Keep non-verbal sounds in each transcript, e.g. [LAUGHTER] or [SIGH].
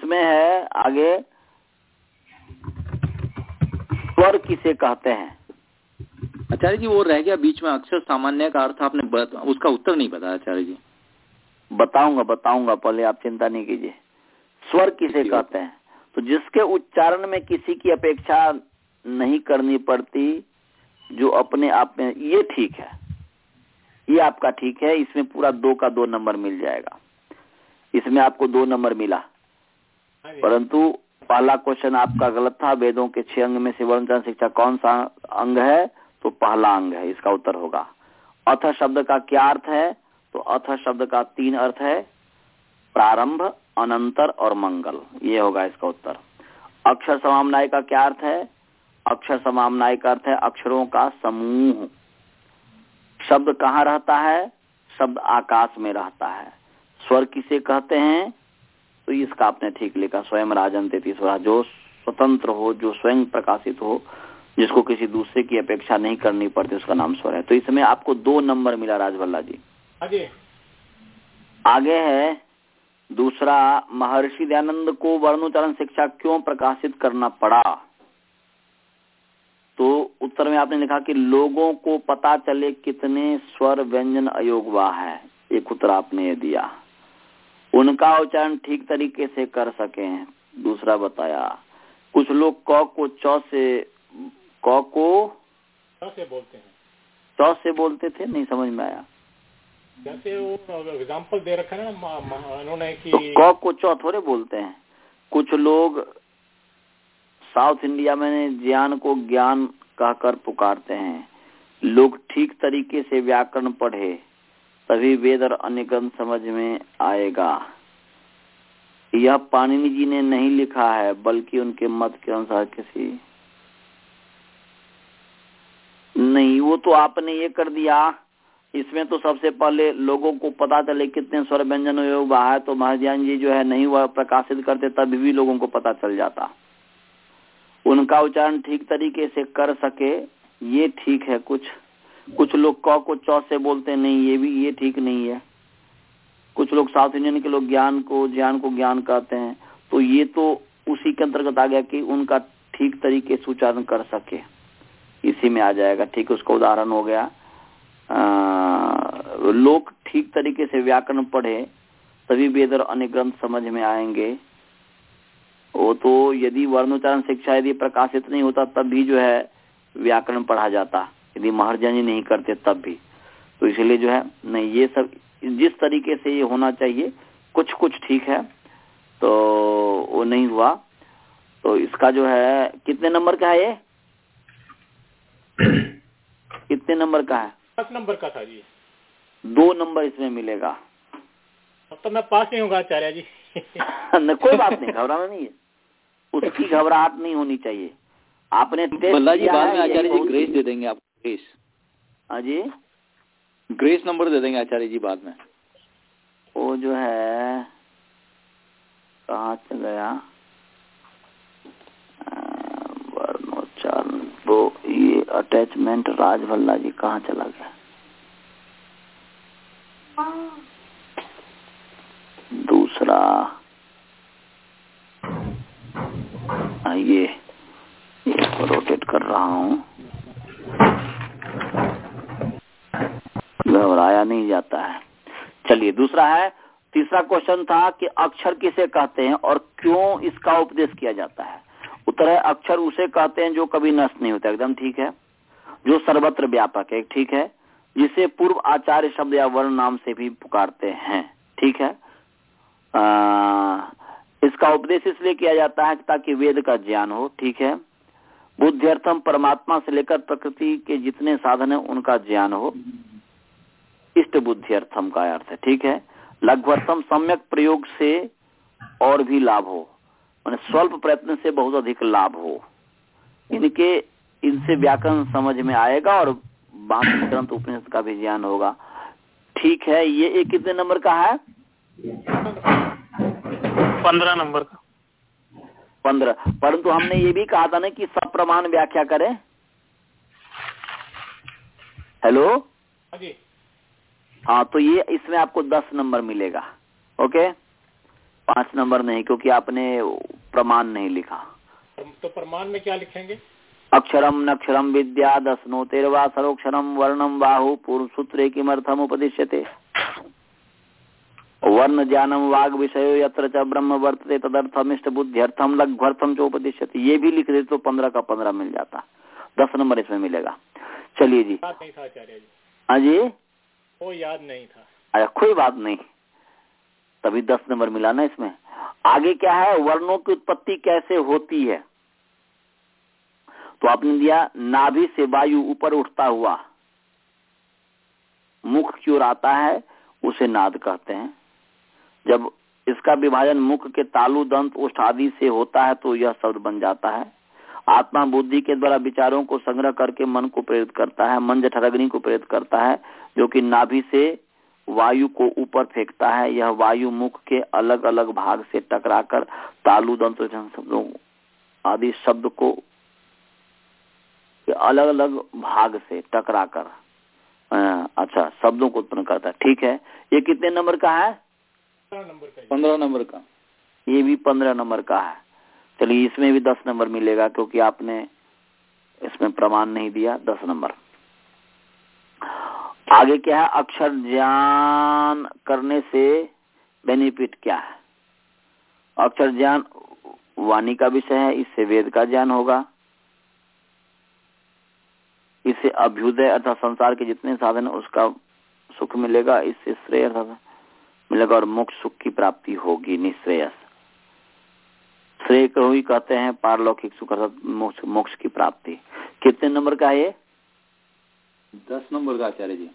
इसमें है आगे स्वर किसे कहते हैं? आचार्य जी वो रह गया बीच में अक्षर सामान्य का अर्थ आपने उसका उत्तर नहीं बताया आचार्य जी। बताऊँगा बताऊँगा पहले आप चिंता नहीं कीजिए। स्वर किसे कहते हैं? तो जिसके उच्चारण में किसी की अपेक्षा नहीं करनी पड़ती जो अपने आप में ये ठीक है। ये आपका ठीक है इसमें पूरा दो का दो नंबर मिल जाएगा। इसमें आपको दो नंबर मिला। परंतु पहला क्वेश्चन आपका गलत था, वेदों के छह अंग में से वर्ण शिक्षा कौन सा अंग है? तो पहला अंग है, इसका उत्तर होगा। अथ शब्द का क्या अर्थ है? तो अथ शब्द का तीन अर्थ है, प्रारंभ, अनंतर और मंगल। ये होगा इसका उत्तर। अक्षर समामनाय का क्या अर्थ है? अक्षर समामनाय का अर्थ है अक्षरों का समूह। शब्द कहाँ रहता है? शब्द आकाश में रहता है। स्वर किसे कहते हैं? तो इसका आपने ठीक लिखा स्वयं राजन तेतीसरा जो स्वतंत्र हो जो स्वयं प्रकाशित हो जिसको किसी दूसरे की अपेक्षा नहीं करनी पड़ती उसका नाम स्वर है। तो इसमें आपको दो नंबर मिला राजभल्ला जी। आगे। आगे है दूसरा महर्षि दयानंद को वर्णोच्चारण शिक्षा क्यों प्रकाशित करना पड़ा? तो उत्तर में आपने लिखा कि लोगों को पता चले कितने स्वर व्यंजन अयोगवाह है। एक उत्तर आपने दिया। उनका उच्चारण ठीक तरीके से कर सके दूसरा बताया कुछ लोग क को च से क को से बोलते हैं। च से बोलते थे? नहीं समझ में आया। जैसे वो एग्ज़ाम्पल दे रखा है ना उन्होंने कि तो क को च थोड़े बोलते हैं। कुछ लोग साउथ इंडिया में ज्ञान को ज्ञान कहकर पुकारते हैं। लोग ठीक तरीके से व्याकरण पढ़े। तभी वेद और अन्य ग्रंथ समझ में आएगा। यह पाणिनि जी ने नहीं लिखा है, बल्कि उनके मत के अनुसार किसी। नहीं, वो तो आपने ये कर दिया। इसमें तो सबसे पहले लोगों को पता चले कितने स्वर व्यंजन योग है तो महाजान जी जो है नहीं वह प्रकाशित करते तभी भी लोगों को पता चल जाता। उनका उच्चारण ठीक तरीके से कर सके, ये ठीक है कुछ। कुछ लोग क को चौ से बोलते नहीं ये भी ये ठीक नहीं है। कुछ लोग साउथ इंडियन के लोग ज्ञान को ज्ञान को ज्ञान कहते हैं। तो ये तो उसी के अंतर्गत आ गया कि उनका ठीक तरीके से उच्चारण कर सके। इसी में आ जाएगा। ठीक उसका उदाहरण हो गया। आ, लोग ठीक तरीके से व्याकरण पढ़े तभी वेद और अन्य ग्रंथ समझ में आएँगे। वो तो यदि वर्णोच्चारण शिक्षा यदि प्रकाशित नहीं होता तब भी जो है व्याकरण पढ़ा जाता। यदि महर्जन नहीं करते तब भी। तो इसलिए जो है नहीं ये सब जिस तरीके से ये होना चाहिए कुछ कुछ ठीक है तो वो नहीं हुआ। तो इसका जो है कितने नंबर का है ये? [CLEARS THROAT] कितने नंबर का है? दस नंबर का था जी। दो नंबर इसमें मिलेगा। तो मैं पास नहीं होगा आचार्य जी। [LAUGHS] न कोई बात नहीं [LAUGHS] घबराना नहीं है। उसकी घबराहट नहीं होनी चाहिए। आपने जी बाद में आचार्य जी ग्रेस दे देंगे आपको। ग्रेस हाँ जी? ग्रेस नंबर दे देंगे आचार्य जी बाद में। वो जो है कहा चल गया? वर्णोच्चारण तो ये अटैचमेंट राजभल्ला जी कहाँ चला गया? दूसरा ये इसको रोटेट कर रहा हूँ। घबराया नहीं जाता है। चलिए दूसरा है तीसरा क्वेश्चन था कि अक्षर किसे कहते हैं और क्यों इसका उपदेश किया जाता है। उत्तर है अक्षर उसे कहते हैं जो कभी नष्ट नहीं होता। एकदम ठीक है। जो सर्वत्र व्यापक है ठीक है। जिसे पूर्व आचार्य शब्द या वर्ण नाम से भी पुकारते हैं। ठीक है। आ, इसका उपदेश इसलिए किया जाता है ताकि वेद का ज्ञान हो ठीक है। बुद्धिर्थम परमात्मा से लेकर प्रकृति के जितने साधन है उनका ज्ञान हो। इष्ट बुद्धिर्थम का अर्थ है ठीक है? लगभगतम सम्यक प्रयोग से और भी लाभ हो मैंने स्वल्प प्रयत्न से बहुत अधिक लाभ हो। इनके इनसे व्याकरण समझ में आएगा और बाकी ग्रंथ उपनिषद का भी ज्ञान होगा। ठीक है ये एक कितने नंबर का है? पंद्रह नंबर का। पंद्रह। परंतु हमने ये भी कहा था ना कि सब प्रमाण व्याख्या करें। हेलो? हाँ तो ये इसमें आपको दस नंबर मिलेगा ओके? पाँच नंबर नहीं क्योंकि आपने प्रमाण नहीं लिखा। तो प्रमाण में क्या लिखेंगे? अक्षरम नक्षरम विद्या दसनो तेरवा सरोक्षरम वर्णम बाहु पूर्व सूत्रे किमर्थम उपदिश्यते। वर्ण ज्ञानम वाग विषय यत्र च ब्रह्म वर्तते तदर्थम इष्ट बुद्धिर्थम लघ्वर्थम च उपदिश्यते। ये भी लिख दे तो पंद्रह का पंद्रह मिल जाता। दस नंबर इसमें मिलेगा। चलिए जी। जी। हाँ जी? वो याद नहीं था। अरे कोई बात नहीं। तभी दस नंबर मिला ना इसमें। आगे क्या है? वर्णों की उत्पत्ति कैसे होती है? तो आपने दिया, नाभि से वायु ऊपर उठता हुआ। मुख की ओर आता है, उसे नाद कहते हैं। जब इसका विभाजन मुख के तालु, दंत उष्ठ आदि से होता है तो यह शब्द बन जाता है। आत्मा बुद्धि के द्वारा विचारों को संग्रह करके मन को प्रेरित करता है मन जठरग्नि को प्रेरित करता है जो कि नाभि से वायु को ऊपर फेंकता है। यह वायु मुख के अलग अलग भाग से टकराकर तालु दंत शब्दों आदि शब्द को अलग अलग भाग से टकराकर अच्छा शब्दों को उत्पन्न करता है। ठीक है? ये कितने नंबर का है? पंद्रह नंबर का। ये भी पंद्रह नंबर का है। चलिए इसमें भी दस नंबर मिलेगा क्योंकि आपने इसमें प्रमाण नहीं दिया, दस नंबर। आगे क्या है? अक्षर ज्ञान करने से बेनिफिट क्या है? अक्षर ज्ञान वाणी का विषय है, इससे वेद का ज्ञान होगा। इससे अभ्युदय अर्थात संसार के जितने साधन उसका सुख मिलेगा, इससे श्रेय मिलेगा और मोक्ष सुख की प्राप्ति होगी, निश्रेयस। श्रेय को ही कहते हैं पारलौकिक सुख अर्थात मोक्ष मोक्ष की प्राप्ति। कितने नंबर का है ये? दस नंबर का आचार्य जी।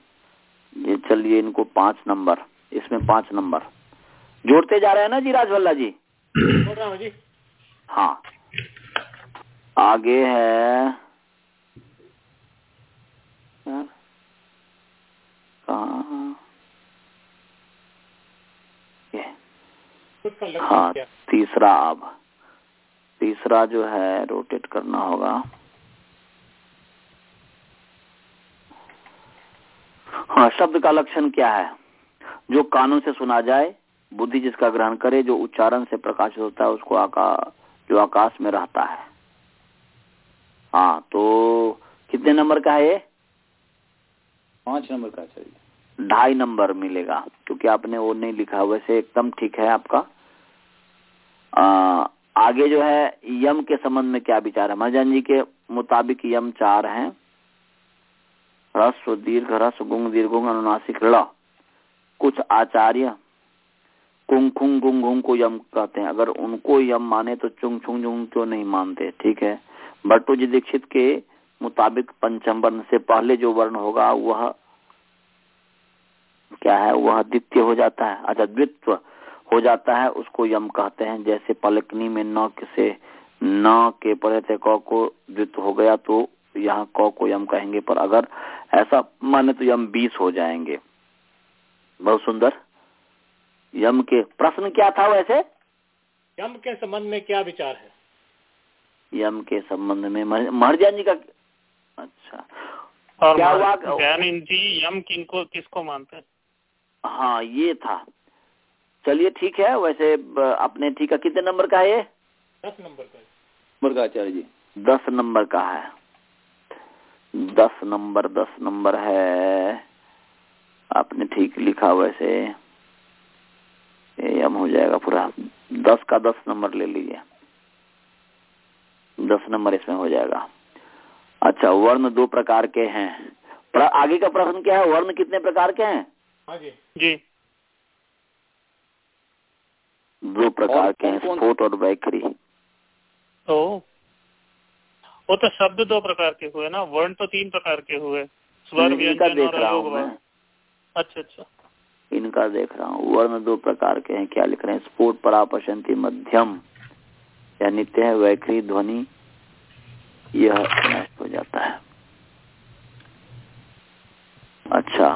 ये चलिए इनको पाँच नंबर। इसमें पाँच नंबर। जोड़ते जा रहे हैं ना जी राजवल्ला जी? हूँ जी। हाँ। आगे है। हाँ तीसरा अब। तीसरा जो है रोटेट करना होगा। हाँ शब्द का लक्षण क्या है? जो कानून से सुना जाए बुद्धि जिसका ग्रहण करे जो उच्चारण से प्रकाशित होता है उसको आकाश जो आकाश में रहता है। हाँ तो कितने नंबर का है ये? पाँच नंबर का चाहिए। ढाई नंबर मिलेगा क्योंकि आपने वो नहीं लिखा वैसे एकदम ठीक है आपका। आगे जो है, यम के संबंध में क्या विचार है? महाजन जी के मुताबिक यम चार हैं। ह्रस्व दीर्घ ह्रस्व गुंग, दीर्घुंग, अनुनासिक ल कुछ आचार्य कुंग खुंग गुंग गुंग को यम कहते हैं। अगर उनको यम माने तो चुंग छुंग जुंग क्यों नहीं मानते, ठीक है? भट्टू जी दीक्षित के मुताबिक पंचम वर्ण से पहले जो वर्ण होगा, वह क्या है? वह द्वितीय हो जाता है। अच्छा द्वित्व हो जाता है उसको यम कहते हैं। जैसे पलकनी में न से न के पड़े थे क को द्वित्व हो गया तो यहाँ क को यम कहेंगे। पर अगर ऐसा माने तो यम बीस हो जाएँगे। बहुत सुंदर। यम के प्रश्न क्या था वैसे? यम के संबंध में क्या विचार है? यम के संबंध में मह- महर्जन जी का अच्छा। और क्या हुआ? जी यम किनको किसको मानते हैं? हाँ ये था। चलिए ठीक है वैसे अपने ठीक है कितने नंबर का है ये? दस नंबर का नंबर का आचार्य जी दस नंबर का है। दस नंबर दस नंबर है। आपने ठीक लिखा वैसे। ये यम हो जाएगा पूरा। दस का दस नंबर ले लीजिए। दस नंबर इसमें हो जाएगा। अच्छा वर्ण दो प्रकार के हैं। आगे का प्रश्न क्या है? वर्ण कितने प्रकार के हैं? हाँ जी जी। दो प्रकार के हैं? स्फोट और वैखरी। तो वो तो शब्द दो प्रकार के हुए ना वर्ण तो तीन प्रकार के हुए स्वर व्यंजन देख रहा हूँ। अच्छा अच्छा। इनका देख रहा हूँ वर्ण दो प्रकार के हैं क्या लिख रहे हैं? स्फोट परापशंति मध्यम या नित्य है वैखरी ध्वनि यह नष्ट हो जाता है। अच्छा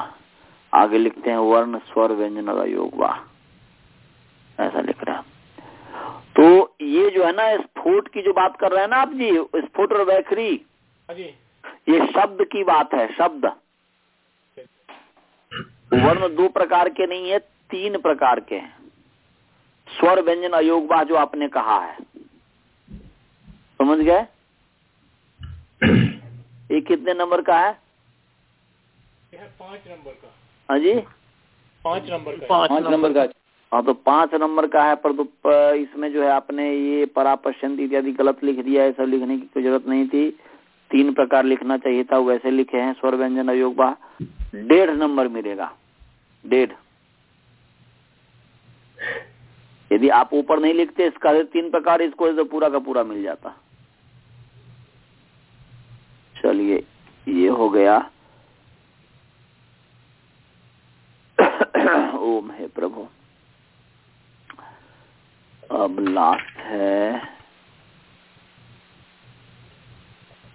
आगे लिखते हैं वर्ण स्वर व्यंजन और योग वाह ऐसा लिख रहे हैं तो ये जो है ना स्फोट की जो बात कर रहे हैं ना आप जी स्फोट और वैखरी हाँ ये शब्द की बात है शब्द। वर्ण दो प्रकार के नहीं है तीन प्रकार के हैं। स्वर व्यंजन अयोगवा जो आपने कहा है। समझ गए? [COUGHS] ये कितने नंबर का है? पाँच नंबर का। हाँ जी। पाँच नंबर का पाँच पाँच नंबर का। हाँ तो पाँच नंबर का है, पर तो इसमें जो है आपने ये परापश्यंत इत्यादि गलत लिख दिया है सब लिखने की कोई ज़रूरत नहीं थी। तीन प्रकार लिखना चाहिए था वैसे लिखे हैं, स्वर व्यंजन अयोग बा। डेढ़ नंबर मिलेगा, डेढ़। यदि आप ऊपर नहीं लिखते इसका तीन प्रकार इसको तो पूरा का पूरा मिल जाता। चलिए, ये हो गया। [COUGHS] ओम है प्रभु। अब लास्ट है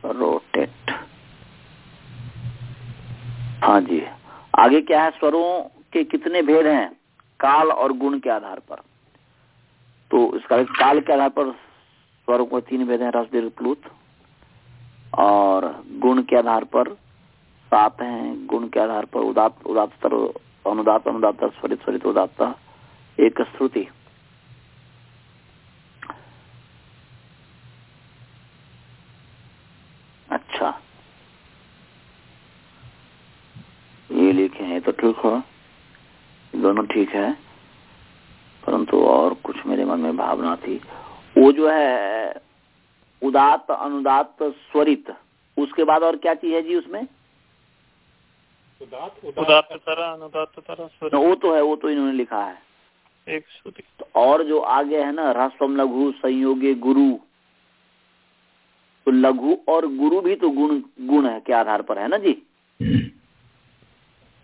रोटेट हाँ जी। आगे क्या है स्वरों के कितने भेद हैं? काल और गुण के आधार पर। तो इसका काल के आधार पर स्वरों को तीन भेद हैं, रस, दीर्घ, प्लुत। और गुण के आधार पर सात हैं। गुण के आधार पर उदात उदात्तर अनुदात अनुदात स्वरित स्वरित, उदात्त। एक श्रुति अच्छा ये लिखे हैं तो ठीक है दोनों ठीक है परंतु और कुछ मेरे मन में भावना थी। वो जो है उदात अनुदात स्वरित उसके बाद और क्या चीज़ है जी उसमें? उदात उदात तरह अनुदात्त तरह तो वो तो है वो तो इन्होंने लिखा है। एक तो और जो आगे है ना ह्रस्वम लघु संयोगे गुरु। तो लघु और गुरु भी तो गुण गुण है के आधार पर है ना जी?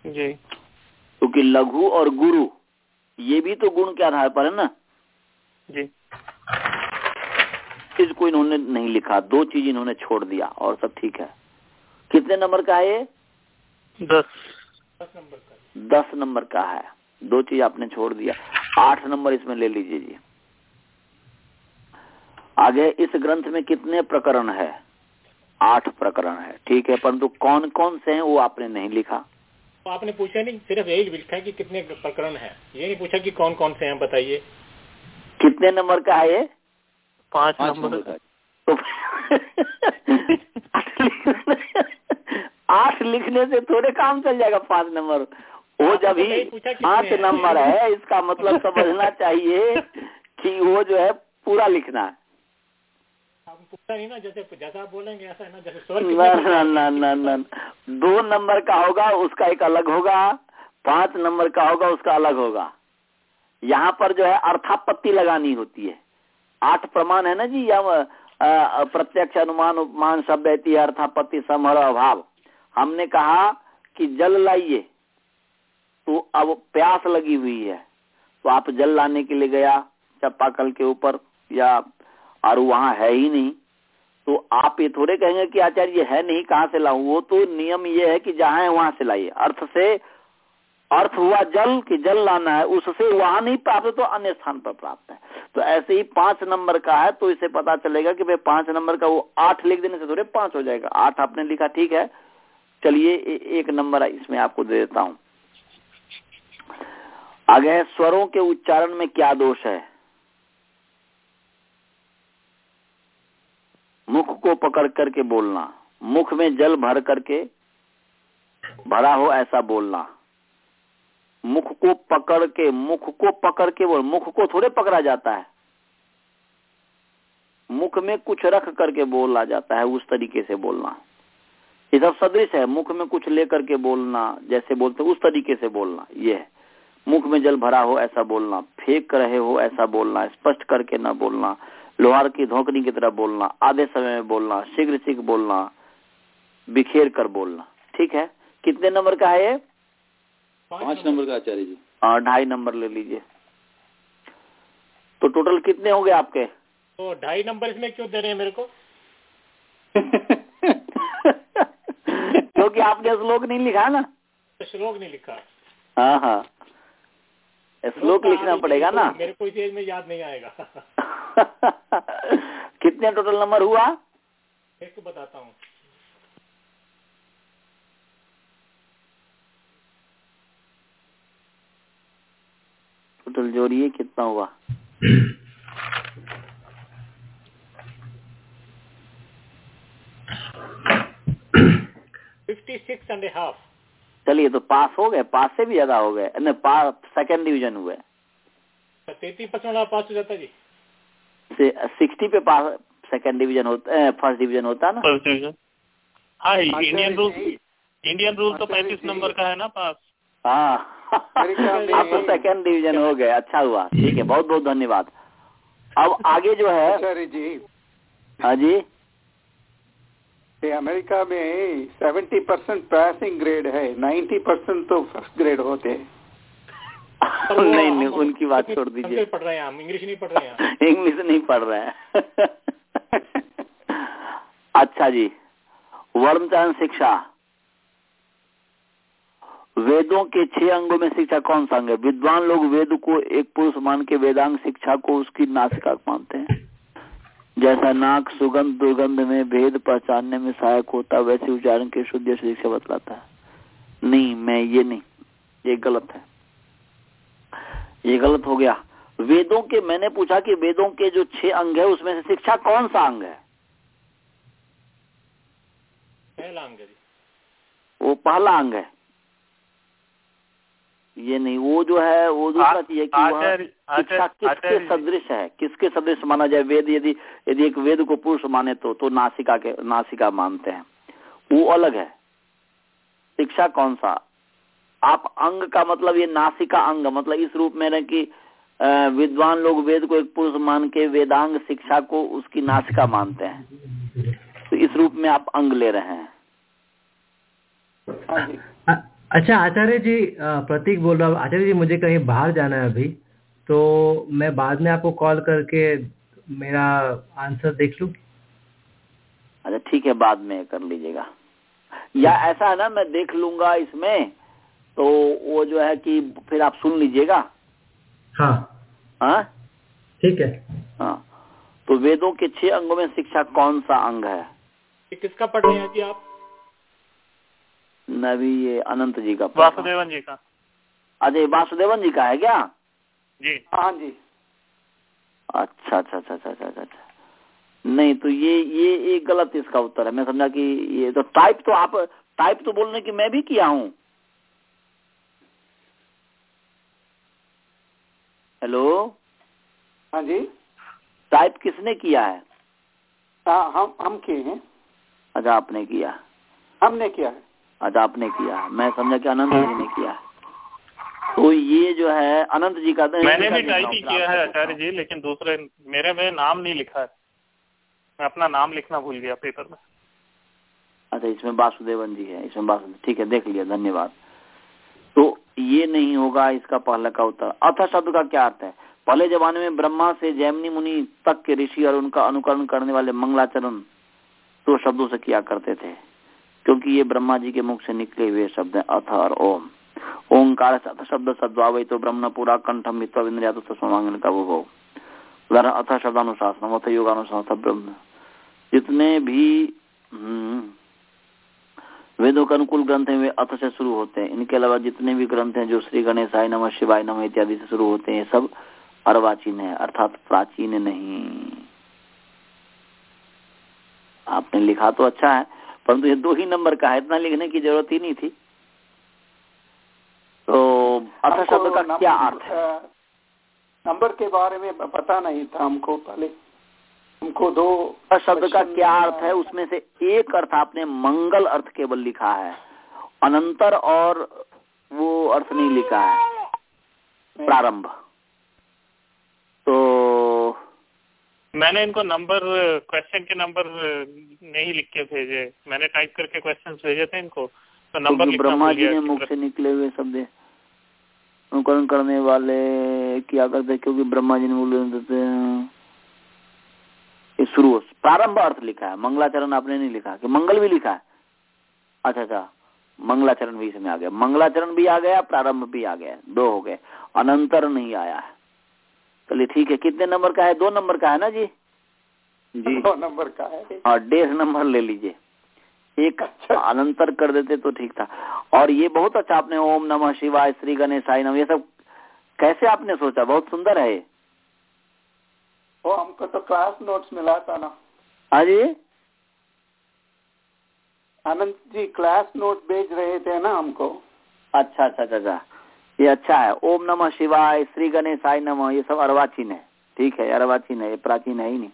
जी। क्योंकि लघु और गुरु ये भी तो गुण के आधार पर है ना? जी। इसको इन्होंने नहीं लिखा दो चीज़ इन्होंने छोड़ दिया और सब ठीक है। कितने नंबर का है ये? दस। दस नंबर का है। दस नंबर का है दो चीज़ आपने छोड़ दिया। आठ नंबर इसमें ले लीजिए जी। आगे इस ग्रंथ में कितने प्रकरण है? आठ प्रकरण है। ठीक है परंतु कौन कौन से हैं वो आपने नहीं लिखा। आपने पूछा नहीं सिर्फ़ यही लिखा है कि कितने प्रकरण हैं। ये नहीं पूछा कि कौन कौन से हैं बताइए। कितने नंबर का है ये? पाँच नंबर। तो आठ लिखने- से थोड़े काम चल जाएगा पाँच नंबर। वो जब तो ही पाँच नंबर है इसका मतलब समझना चाहिए कि वो जो है पूरा लिखना है। ना जैसे जैसा बोलेंगे ऐसा है ना दो नंबर का होगा उसका एक अलग होगा। पाँच नंबर का होगा उसका अलग होगा। यहाँ पर जो है अर्थापत्ति लगानी होती है। आठ प्रमाण है ना जी या प्रत्यक्ष अनुमान उपमान शब्द अर्थापत्ति समर अभाव। हमने कहा कि जल लाइए तो अब प्यास लगी हुई है। तो आप जल लाने के लिए गया चापाकल के ऊपर या और वहाँ है ही नहीं। तो आप ये थोड़े कहेंगे कि आचार्य, ये है नहीं, कहाँ से लाऊ? वो तो नियम ये है कि जहाँ है वहाँ से लाइए। अर्थ से अर्थ हुआ जल, कि जल लाना है, उससे वहाँ नहीं प्राप्त तो अन्य स्थान पर प्राप्त है। तो ऐसे ही पाँच नंबर का है तो इसे पता चलेगा कि भाई पाँच नंबर का वो आठ लिख देने से थोड़े पाँच हो जाएगा। आठ आपने लिखा, ठीक है। चलिए एक नंबर इसमें आपको दे देता हूँ। आगे स्वरों के उच्चारण में क्या दोष है? मुख को पकड़ करके बोलना, मुख में जल भर करके भरा हो ऐसा बोलना। मुख को पकड़ के, मुख को पकड़ के बोल, मुख को थोड़े पकड़ा जाता है। मुख में कुछ रख करके बोला जाता है, उस तरीके से बोलना। ये सब सदृश है, मुख में कुछ लेकर के बोलना, जैसे बोलते उस तरीके से बोलना, ये है। मुख में जल भरा हो ऐसा बोलना, फेंक रहे हो ऐसा बोलना, स्पष्ट करके ना बोलना। लोहार की धोकनी की तरह बोलना आधे समय में बोलना शीघ्र शीघ्र बोलना बिखेर कर बोलना। ठीक है? कितने नंबर का है ये? पाँच नंबर का आचार्य जी। हाँ ढाई नंबर ले लीजिए। तो टोटल कितने हो गए आपके? तो ढाई नंबर इसमें क्यों दे रहे हैं मेरे को? [LAUGHS] क्योंकि आपने श्लोक नहीं लिखा है ना। तो श्लोक नहीं लिखा। हाँ हाँ। श्लोक लिखना पड़ेगा ना। मेरे को इस एज में याद नहीं आएगा। [LAUGHS] कितने टोटल नंबर हुआ? एक बताता हूँ। टोटल जोड़िए कितना हुआ? फिफ्टी सिक्स एंड हाफ़ चलिए तो पास हो गए पास से भी ज़्यादा हो गए। पास सेकंड डिवीज़न हुए। तैतीस परसेंट पास हो जाता जी। सिक्सटी पे पास सेकंड डिवीज़न होता फ़र्स्ट डिवीज़न होता है ना फ़र्स्ट डिवीज़न हाँ इंडियन रूल इंडियन रूल तो पैंतीस नंबर का है ना पास? हाँ। मेरे ख्याल [LAUGHS] आप तो सेकंड डिवीज़न हो गए अच्छा हुआ। ठीक है बहुत बहुत धन्यवाद। अब आगे जो है जी। हाँ जी। ये अमेरिका में सेवेंटी परसेंट पासिंग ग्रेड है नाइन्टी परसेंट तो फ़र्स्ट ग्रेड होते हैं। नहीं नहीं उनकी बात छोड़ दीजिए। पढ़ रहे हैं हम इंग्लिश नहीं पढ़ रहे हैं [LAUGHS] इंग्लिश नहीं पढ़ रहे हैं। [LAUGHS] अच्छा जी वर्णचरण शिक्षा। वेदों के छह अंगों में शिक्षा कौन सा अंग है? विद्वान लोग वेद को एक पुरुष मान के वेदांग शिक्षा को उसकी नासिका मानते हैं। जैसा नाक सुगंध दुर्गंध में भेद पहचानने में सहायक होता है वैसे उच्चारण के शुद्ध शिक्षा बतलाता है। नहीं मैं ये नहीं ये गलत है। ये गलत हो गया। वेदों के मैंने पूछा कि वेदों के जो छह अंग है उसमें से शिक्षा कौन सा अंग है? पहला अंग है वो पहला अंग है। ये नहीं वो जो है वो दूसरा चीज़ है कि शिक्षा किसके सदृश है? किसके सदृश माना जाए? वेद यदि यदि एक वेद को पुरुष माने तो तो नासिका के नासिका मानते हैं। वो अलग है। शिक्षा कौन सा आप अंग का मतलब ये नासिका अंग मतलब इस रूप में रहे कि विद्वान लोग वेद को एक पुरुष मान के वेदांग शिक्षा को उसकी नासिका मानते हैं। तो इस रूप में आप अंग ले रहे हैं। हाँ अच्छा आचार्य जी प्रतीक बोल रहा हूँ। आचार्य जी मुझे कहीं बाहर जाना है अभी। तो मैं बाद में आपको कॉल करके मेरा आंसर देख लू? अच्छा ठीक है बाद में कर लीजिएगा। या ऐसा है ना मैं देख लूँगा इसमें। तो वो जो है कि फिर आप सुन लीजिएगा। हाँ। हाँ? ठीक है। हाँ। तो वेदों के छह अंगों में शिक्षा कौन सा अंग है? ये किसका पढ़ रहे हैं जी आप? नबी ये अनंत जी का वासुदेवन जी का। अच्छा ये वासुदेवन जी का है क्या? जी। हाँ जी। अच्छा अच्छा अच्छा अच्छा अच्छा अच्छा। अच्छा। नहीं तो ये ये एक गलत इसका उत्तर है। मैं समझा कि ये तो टाइप तो आप टाइप तो बोलने की मैं भी किया हूँ। हेलो? हाँ जी। टाइप किसने किया है? हाँ हम हम किए हैं। अच्छा आपने किया। हमने किया है। अच्छा आपने किया। मैं समझा कि अनंत जी ने किया है। तो ये जो है अनंत जी का मैंने भी टाइप ही किया है आचार्य जी लेकिन दूसरे मेरे में नाम नहीं लिखा है। मैं अपना नाम लिखना भूल गया पेपर में। अच्छा इसमें वासुदेवन जी है इसमें वासुदेव ठीक है देख लिया धन्यवाद। तो ये नहीं होगा इसका पहले का उत्तर। अथ शब्द का क्या अर्थ है? पहले जमाने में ब्रह्मा से जैमिनी मुनि तक के ऋषि और उनका अनुकरण करने वाले मंगलाचरण दो शब्दों से किया करते थे क्योंकि ये ब्रह्मा जी के मुख से निकले हुए शब्द है अथ और ओम। ओंकार शब्द सद्भावई तो ब्रह्म पूरा कंठम मित्व इंद्रिया तो तस्मांगन का वो उदाहरण अथ शब्दानुशासन अथ योगानुशासन ब्रह्म। जितने भी हम्म, वेदों के अनुकूल ग्रंथ हैं वे अथ से शुरू होते हैं। इनके अलावा जितने भी ग्रंथ हैं जो श्री गणेशाय नमः शिवाय नमः इत्यादि से शुरू होते हैं सब अर्वाचीन है अर्थात प्राचीन नहीं। आपने लिखा तो अच्छा है परंतु ये दो ही नंबर का है इतना लिखने की ज़रूरत ही नहीं थी। तो अथ शब्द का क्या अर्थ है? नंबर के बारे में पता नहीं था हमको पहले। हमको दो शब्द का क्या अर्थ है? उसमें से एक अर्थ आपने मंगल अर्थ केवल लिखा है। अनंतर और वो अर्थ नहीं लिखा है। प्रारंभ। तो मैंने इनको नंबर क्वेश्चन के नंबर नहीं लिख के भेजे। मैंने टाइप करके क्वेश्चन भेजे थे इनको। तो नंबर लिखना ब्रह्मा जी ने मुख से निकले हुए शब्द अनुकरण करने वाले क्या करते क्योंकि ब्रह्मा जी ने बोले देते हैं ये शुरू प्रारंभ अर्थ लिखा है मंगलाचरण आपने नहीं लिखा कि मंगल भी लिखा है। अच्छा अच्छा मंगलाचरण भी इसमें आ गया मंगलाचरण भी आ गया प्रारंभ भी आ गया दो हो गए अनंतर नहीं आया है। चलिए ठीक है कितने नंबर का है? दो नंबर का है ना जी? जी। दो नंबर का है। और डेढ़ नंबर ले लीजिए। एक अच्छा। अनंतर कर देते तो ठीक था। और ये बहुत अच्छा आपने ओम नमः शिवाय श्री गणेशाय नमः ये सब कैसे आपने सोचा? बहुत सुंदर है वो हमको तो क्लास नोट्स मिला था ना। हाँ जी? अनंत जी क्लास नोट भेज रहे थे ना हमको। अच्छा अच्छा अच्छा अच्छा। ये अच्छा है। ओम नमः शिवाय श्री गणेशाय नमः ये सब अर्वाचीन है। ठीक है अर्वाचीन है ये प्राचीन है ही नहीं।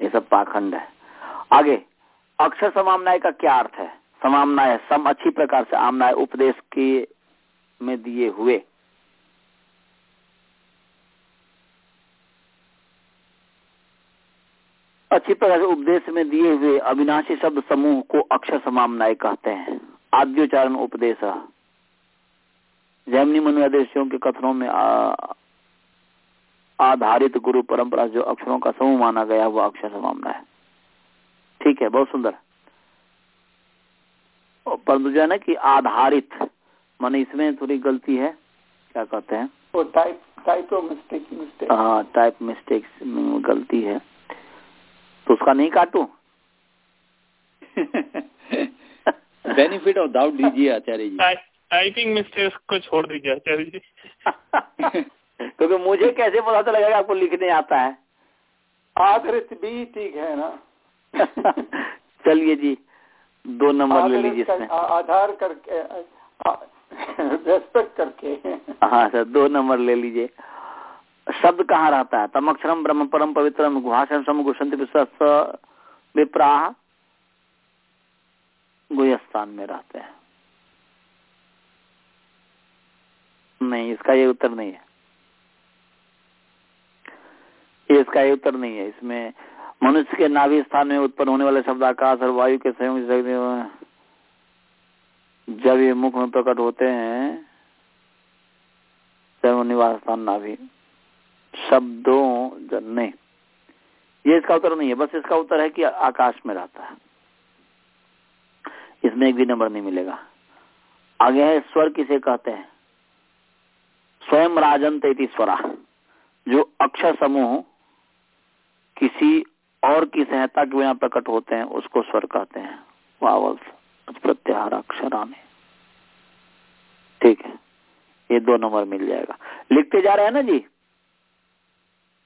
ये सब पाखंड है। आगे अक्षर समामनाय का क्या अर्थ है? समामनाय सम अच्छी प्रकार से आमनाय उपदेश के में दिए हुए। अच्छी प्रकार से उपदेश में दिए हुए अविनाशी शब्द समूह को अक्षर समामनाय कहते हैं। आद्योचारण उपदेश। जैमनी मनुदेशियों के कथनों में आ, आधारित गुरु परंपरा जो अक्षरों का समूह माना गया वो अक्षर समामना है। ठीक है बहुत सुंदर। परंतु जो है ना कि आधारित माने इसमें थोड़ी गलती है क्या कहते हैं? वो टाइप टाइपो मिस्टेक हाँ टाइप में गलती है। तो उसका नहीं काटू? बेनिफिट ऑफ़ डाउट दीजिए आचार्य जी। टाइ- टाइपिंग मिस्टेक्स को छोड़ दीजिए आचार्य जी। [LAUGHS] क्योंकि मुझे कैसे पता चलेगा कि आपको लिखने आता है। आधारित भी ठीक है ना? [LAUGHS] चलिए जी दो नंबर ले लीजिए कर- इसमें आधार करके रेस्पेक्ट [LAUGHS] करके। हाँ सर दो नंबर ले लीजिए। शब्द कहाँ रहता है? तमक्षरम ब्रह्म परम पवित्रम गुहाशम विप्राह में रहते हैं। नहीं, इसका ये उत्तर नहीं है। ये इसका ये उत्तर नहीं है। इसमें मनुष्य के नाभि स्थान में उत्पन्न होने वाले शब्द आकाश और वायु के संयोग जब ये मुख में प्रकट होते हैं निवास स्थान नाभि शब्दों जन नहीं ये इसका उत्तर नहीं है, बस इसका उत्तर है कि आकाश में रहता है। इसमें एक भी नंबर नहीं मिलेगा। आगे है, स्वर किसे कहते हैं? स्वयं राजंत स्वरा। जो अक्षर समूह किसी और की सहायता के बिना प्रकट होते हैं, उसको स्वर कहते हैं। वावल्स प्रत्याहार अक्षराने। ठीक है, ये दो नंबर मिल जाएगा। लिखते जा रहे हैं ना जी?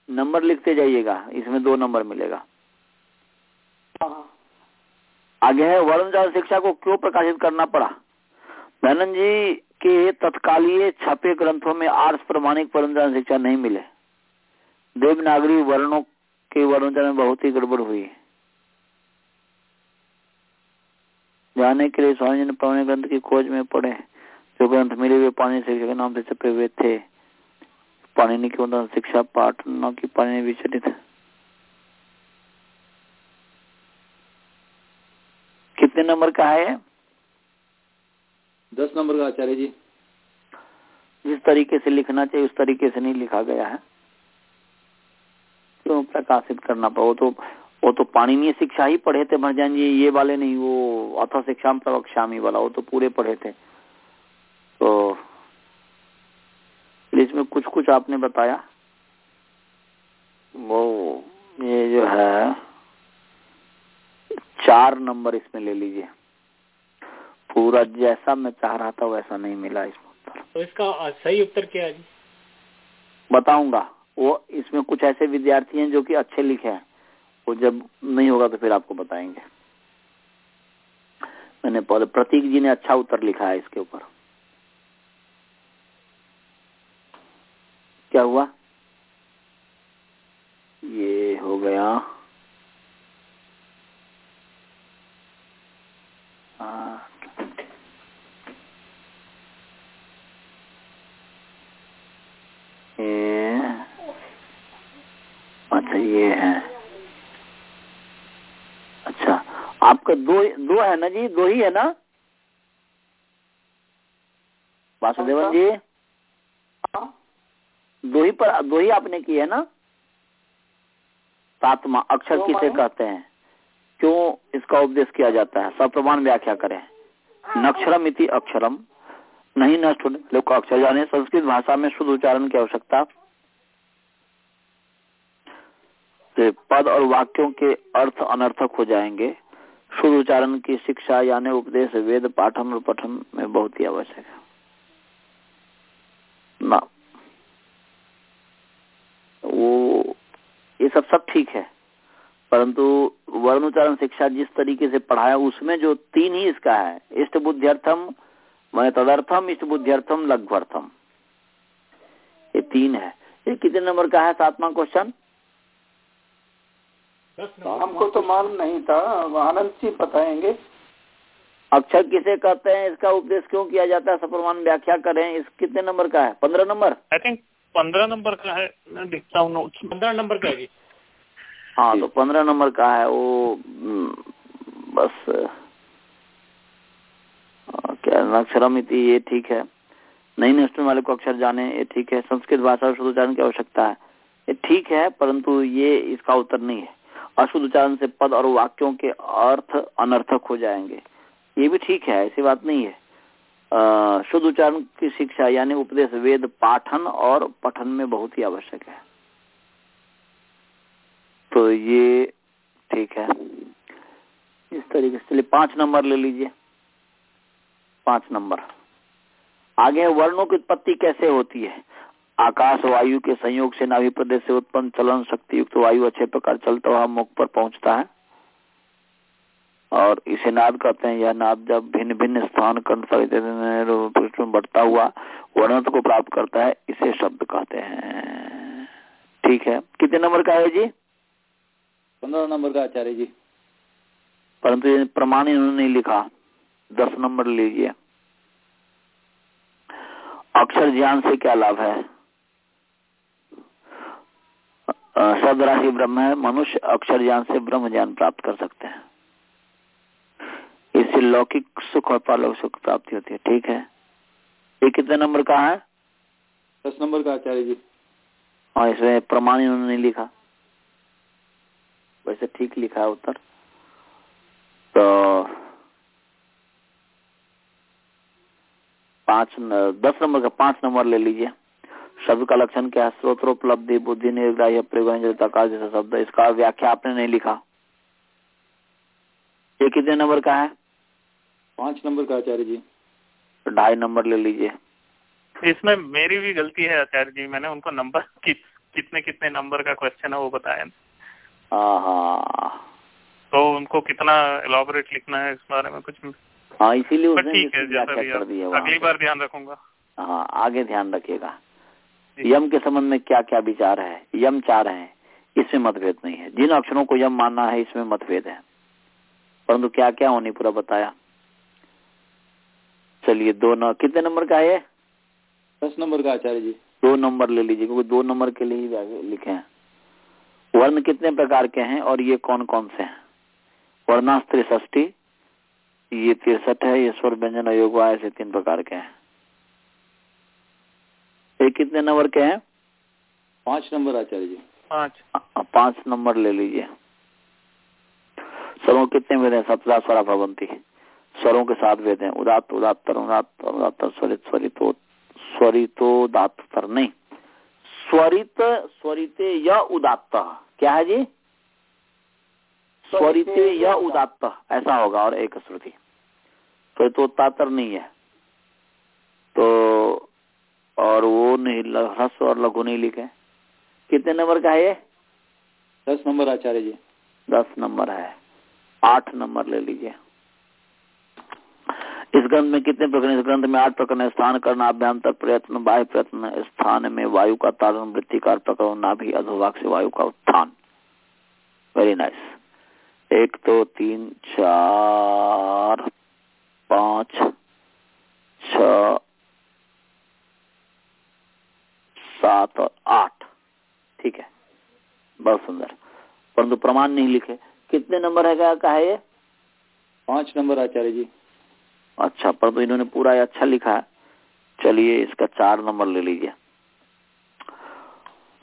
नंबर लिखते जाइएगा, इसमें दो नंबर मिलेगा। आगे है, वर्ण जाल शिक्षा को क्यों प्रकाशित करना पड़ा? दयानंद जी के तत्कालीय छपे ग्रंथों में आर्स प्रमाणिक वर्ण शिक्षा नहीं मिले। देवनागरी वर्णों के वर्णोच्चारण में बहुत ही गड़बड़ हुई। जाने के लिए स्वामी जी ने ग्रंथ की खोज में पढ़े जो ग्रंथ मिले हुए पानी शिक्षा के नाम से छपे हुए थे। पाणिनि की उदाहरण शिक्षा पाठ न की पाणिनि विचलित कितने नंबर का है? दस नंबर का आचार्य जी। जिस तरीके से लिखना चाहिए उस तरीके से नहीं लिखा गया है। क्यों प्रकाशित करना पड़ा? वो तो वो तो पाणिनीय शिक्षा ही पढ़े थे भरजान जी ये वाले नहीं वो अथ शिक्षा प्रवक्ष्यामी वाला वो तो पूरे पढ़े थे। तो इसमें कुछ कुछ आपने बताया? वो ये जो है चार नंबर इसमें ले लीजिए। पूरा जैसा मैं चाह रहा था वैसा नहीं मिला इसमें उत्तर तो इसका सही उत्तर क्या है जी? बताऊँगा। वो इसमें कुछ ऐसे विद्यार्थी हैं जो कि अच्छे लिखे हैं। वो जब नहीं होगा तो फिर आपको बताएँगे। मैंने पहले प्रतीक जी ने अच्छा उत्तर लिखा है इसके ऊपर। क्या हुआ? ये हो गया। अच्छा ये है। अच्छा आपका दो दो है ना जी? दो ही है ना? वासुदेवन जी। दो ही पर दो ही आपने की है ना? सातवा अक्षर किसे कहते हैं? क्यों इसका उपदेश किया जाता है? सप्रमाण व्याख्या करें। नक्षरम इति अक्षरम। नहीं नष्ट होने लोग अक्षर जाने संस्कृत भाषा में शुद्ध उच्चारण की आवश्यकता। से पद और वाक्यों के अर्थ अनर्थक हो जाएँगे। शुद्ध उच्चारण की शिक्षा यानी उपदेश वेद पाठन और पठन में बहुत ही आवश्यक है। ना। वो ये सब सब ठीक है। परंतु वर्ण उच्चारण शिक्षा जिस तरीके से पढ़ाया उसमें जो तीन ही इसका है इष्ट बुद्धिर्थम मैं तदर्थम इष्ट बुद्धिर्थम लघ्वर्थम। ये तीन है। ये कितने नंबर का है सातवां क्वेश्चन तो हमको तो मालूम नहीं था आनंद जी बताएँगे। अक्षर किसे कहते हैं? इसका उपदेश क्यों किया जाता है? सप्रमान व्याख्या करें। इस कितने नंबर का है? पंद्रह नंबर? आई थिंक पंद्रह नंबर का है मैं देखता हूँ पंद्रह नंबर का है हाँ तो पंद्रह नंबर का है वो हम्म, बस क्या अक्षरम ये ठीक है। नई नष्ट वाले को अक्षर जाने ये ठीक है। संस्कृत भाषा और शुद्ध उच्चारण की आवश्यकता है। ये ठीक है परंतु ये इसका उत्तर नहीं है। अशुद्ध उच्चारण से पद और वाक्यों के अर्थ अनर्थक हो जाएँगे। ये भी ठीक है ऐसी बात नहीं है। शुद्ध उच्चारण की शिक्षा यानी उपदेश, वेद, पाठन और पठन में बहुत ही आवश्यक है। तो ये ठीक है। इस तरीके से चलिए, पाँच नंबर ले लीजिए। पाँच नंबर। आगे वर्णों की उत्पत्ति कैसे होती है? आकाश वायु के संयोग से नाभि प्रदेश से उत्पन्न चलन शक्ति युक्त वायु अच्छे प्रकार चलता हुआ मुख पर पहुँचता है। और इसे नाद कहते हैं। यह नाद जब भिन्न भिन्न स्थान कंठ पृष्ठ में बढ़ता हुआ वर्णत को प्राप्त करता है इसे शब्द कहते हैं। ठीक है। कितने नंबर का है जी? पंद्रह नंबर का आचार्य जी। परंतु प्रमाण इन्होंने नहीं लिखा। दस नंबर लीजिए। अक्षर ज्ञान से क्या लाभ है? शब्द राशि ब्रह्म है। मनुष्य अक्षर ज्ञान से ब्रह्म ज्ञान प्राप्त कर सकते हैं। इससे लौकिक सुख और पालौकिक सुख प्राप्ति होती है ठीक है? ये कितने नंबर का है? दस नंबर का आचार्य जी। और इसमें प्रमाण इन्होंने नहीं लिखा। वैसे ठीक लिखा है उत्तर। तो पाँच न- दस नंबर का पाँच नंबर ले लीजिए। शब्द का लक्षण क्या है? स्रोत्रोपलब्धि बुद्धि निर्ग्राह्य प्रयोजन जैसा शब्द इसका व्याख्या आपने नहीं लिखा। ये कितने नंबर का है? पाँच नंबर का आचार्य जी। तो ढाई नंबर ले लीजिए। इसमें मेरी भी गलती है आचार्य जी मैंने उनको नंबर [LAUGHS] कि, कितने कितने नंबर का क्वेश्चन है वो बताया। हाँ तो उनको कितना एलॉबरेट लिखना है इस बारे में कुछ हाँ इसीलिए उसने ठीक है अगली बार ध्यान रखूँगा। हाँ आगे ध्यान रखिएगा। यम के संबंध में क्या क्या विचार है? यम चार है इसमें मतभेद नहीं है। जिन अक्षरों को यम मानना है इसमें मतभेद है। परंतु क्या क्या होने पूरा बताया? चलिए दो न कितने नंबर का है? ये दस नंबर का आचार्य जी। दो नंबर ले लीजिए क्योंकि दो नंबर के लिए ही लिखे हैं। वर्ण कितने प्रकार के हैं और ये कौन कौन से हैं? वर्णास त्रिष्ठी ये तिरसठ है ये स्वर व्यंजन अयोग ऐसे तीन प्रकार के हैं। ये कितने नंबर के हैं? पाँच नंबर आचार्य जी। पाँच। पाँच नंबर ले लीजिए। स्वरों कितने वेद हैं? स्वरा भवंती स्वरों के साथ वेद हैं। उदात उदात्तर उदात उदात्तर स्वरित स्वरितो स्वरितो दात्तर नहीं। स्वरित स्वरिते या उदात्त। क्या है जी? स्वरिते या उदात्त। ऐसा होगा और एक श्रुति। स्वरितोत्तातर नहीं है। तो और वो नहीं ह्रस्व और लघु नहीं लिखे। कितने नंबर का है ये? दस नंबर आचार्य जी। दस नंबर है। आठ नंबर ले लीजिए। ग्रंथ में कितने प्रकरण इस ग्रंथ में आठ प्रकरण स्थान करना अभ्यंतर प्रयत्न, बाह्य प्रयत्न, स्थान में वायु का तारण वृत्तिकार प्रकरण नाभि अधोभाग से वायु का उत्थान। वेरी नाइस एक, दो, तीन, चार, पाँच, छ, सात और आठ। ठीक है? बहुत सुंदर। परंतु प्रमाण नहीं लिखे। कितने नंबर है क्या का है ये? पाँच नंबर आचार्य जी। अच्छा पर तो इन्होंने पूरा अच्छा लिखा है। चलिए इसका चार नंबर ले लीजिए।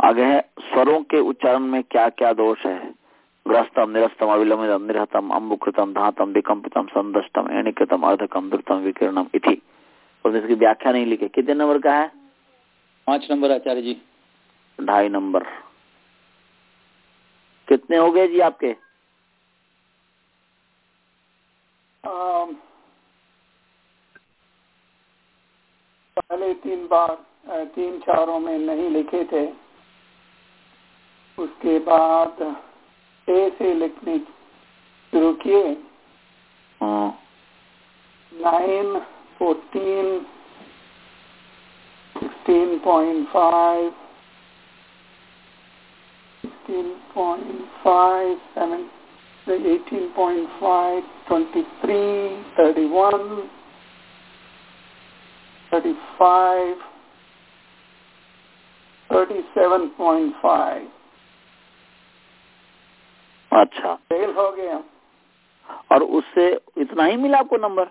आगे है स्वरों के उच्चारण में क्या क्या दोष है? ग्रस्तम निरस्तम अविलंबितम निरहतम अम्बुकृतम धातम विकम्पितम संदष्टम एणिकृतम अर्धकम द्रुतम विकीर्णम इति। और इसकी व्याख्या नहीं लिखे। कितने नंबर का है? पाँच नंबर आचार्य जी। ढाई नंबर। कितने हो गए जी आपके? अम, पहले तीन बार तीन चारों में नहीं लिखे थे। उसके बाद ए से लिखने शुरू किए। हाँ। Nine fourteen sixteen point five sixteen point five seven eighteen point five twenty three thirty one thirty five thirty seven point five अच्छा। फेल हो गया। और उससे इतना ही मिला आपको नंबर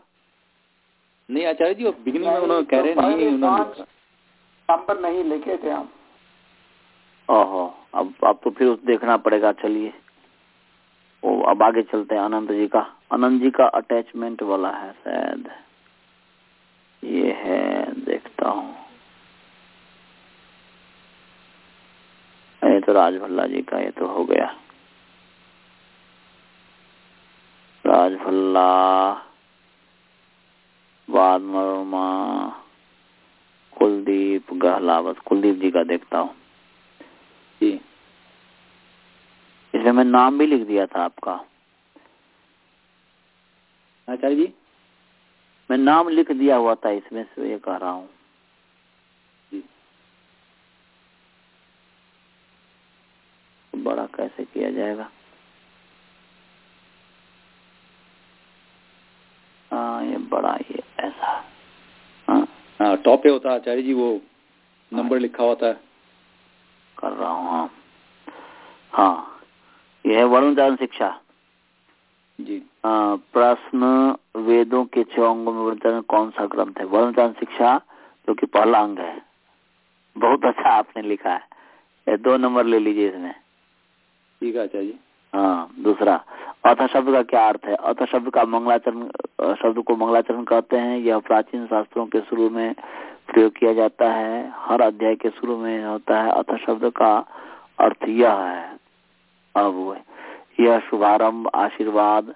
नहीं आचार्य जी वो बिगिनिंग में उन्होंने कह रहे तो नहीं उन्होंने नंबर नहीं लिखे थे हम। ओहो अब अब तो फिर उस देखना पड़ेगा चलिए। ओ अब आगे चलते हैं अनंत जी का। अनंत जी का अटैचमेंट वाला है शायद ये है देखता हूँ ये तो राजभल्ला जी का ये तो हो गया। राजभल्ला बाद वर्मा कुलदीप गहलावत, कुलदीप जी का देखता हूँ। इसमें मैं नाम भी लिख दिया था आपका। आचार्य जी, मैं नाम लिख दिया हुआ था, इसमें से ये कह रहा हूँ। बड़ा कैसे किया जाएगा? हाँ ये बड़ा ये ऐसा। हाँ हाँ टॉप पे होता है आचार्य जी वो नंबर लिखा होता है। कर रहा हूँ हाँ। हाँ यह है वरुण चारण शिक्षा। जी। प्रश्न वेदों के छह अंगों में वरुण कौन सा ग्रंथ है? वरुण शिक्षा जो कि पहला अंग है। बहुत अच्छा आपने लिखा है। ये दो नंबर ले लीजिए इसमें। ठीक है, आचार्य हाँ दूसरा अथ शब्द का क्या अर्थ है? अथ शब्द का मंगलाचरण, शब्द को मंगलाचरण कहते हैं। यह प्राचीन शास्त्रों के शुरू में प्रयोग किया जाता है। हर अध्याय के शुरू में होता है। अथ शब्द का अर्थ यह है। अब यह शुभारंभ, आशीर्वाद,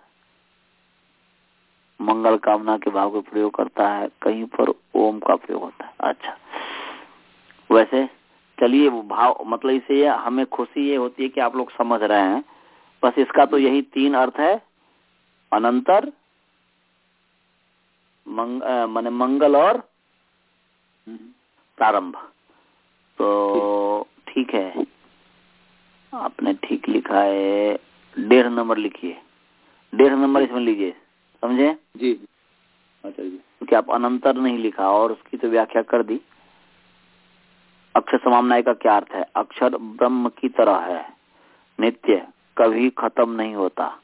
मंगल कामना के भाव का प्रयोग करता है। कहीं पर ओम का प्रयोग होता है। अच्छा। वैसे चलिए वो भाव मतलब इसे ये हमें खुशी ये होती है कि आप लोग समझ रहे हैं। बस इसका तो यही तीन अर्थ है। अनंतर मंग, माने मंगल और। प्रारंभ। तो ठीक है। आपने ठीक लिखा है। डेढ़ नंबर लिखिए। डेढ़ नंबर इसमें लीजिए। समझे? जी जी। क्योंकि आप अनंतर नहीं लिखा और उसकी तो व्याख्या कर दी। अक्षर समामनाय का क्या अर्थ है? अक्षर ब्रह्म की तरह है। नित्य कभी खत्म नहीं होता।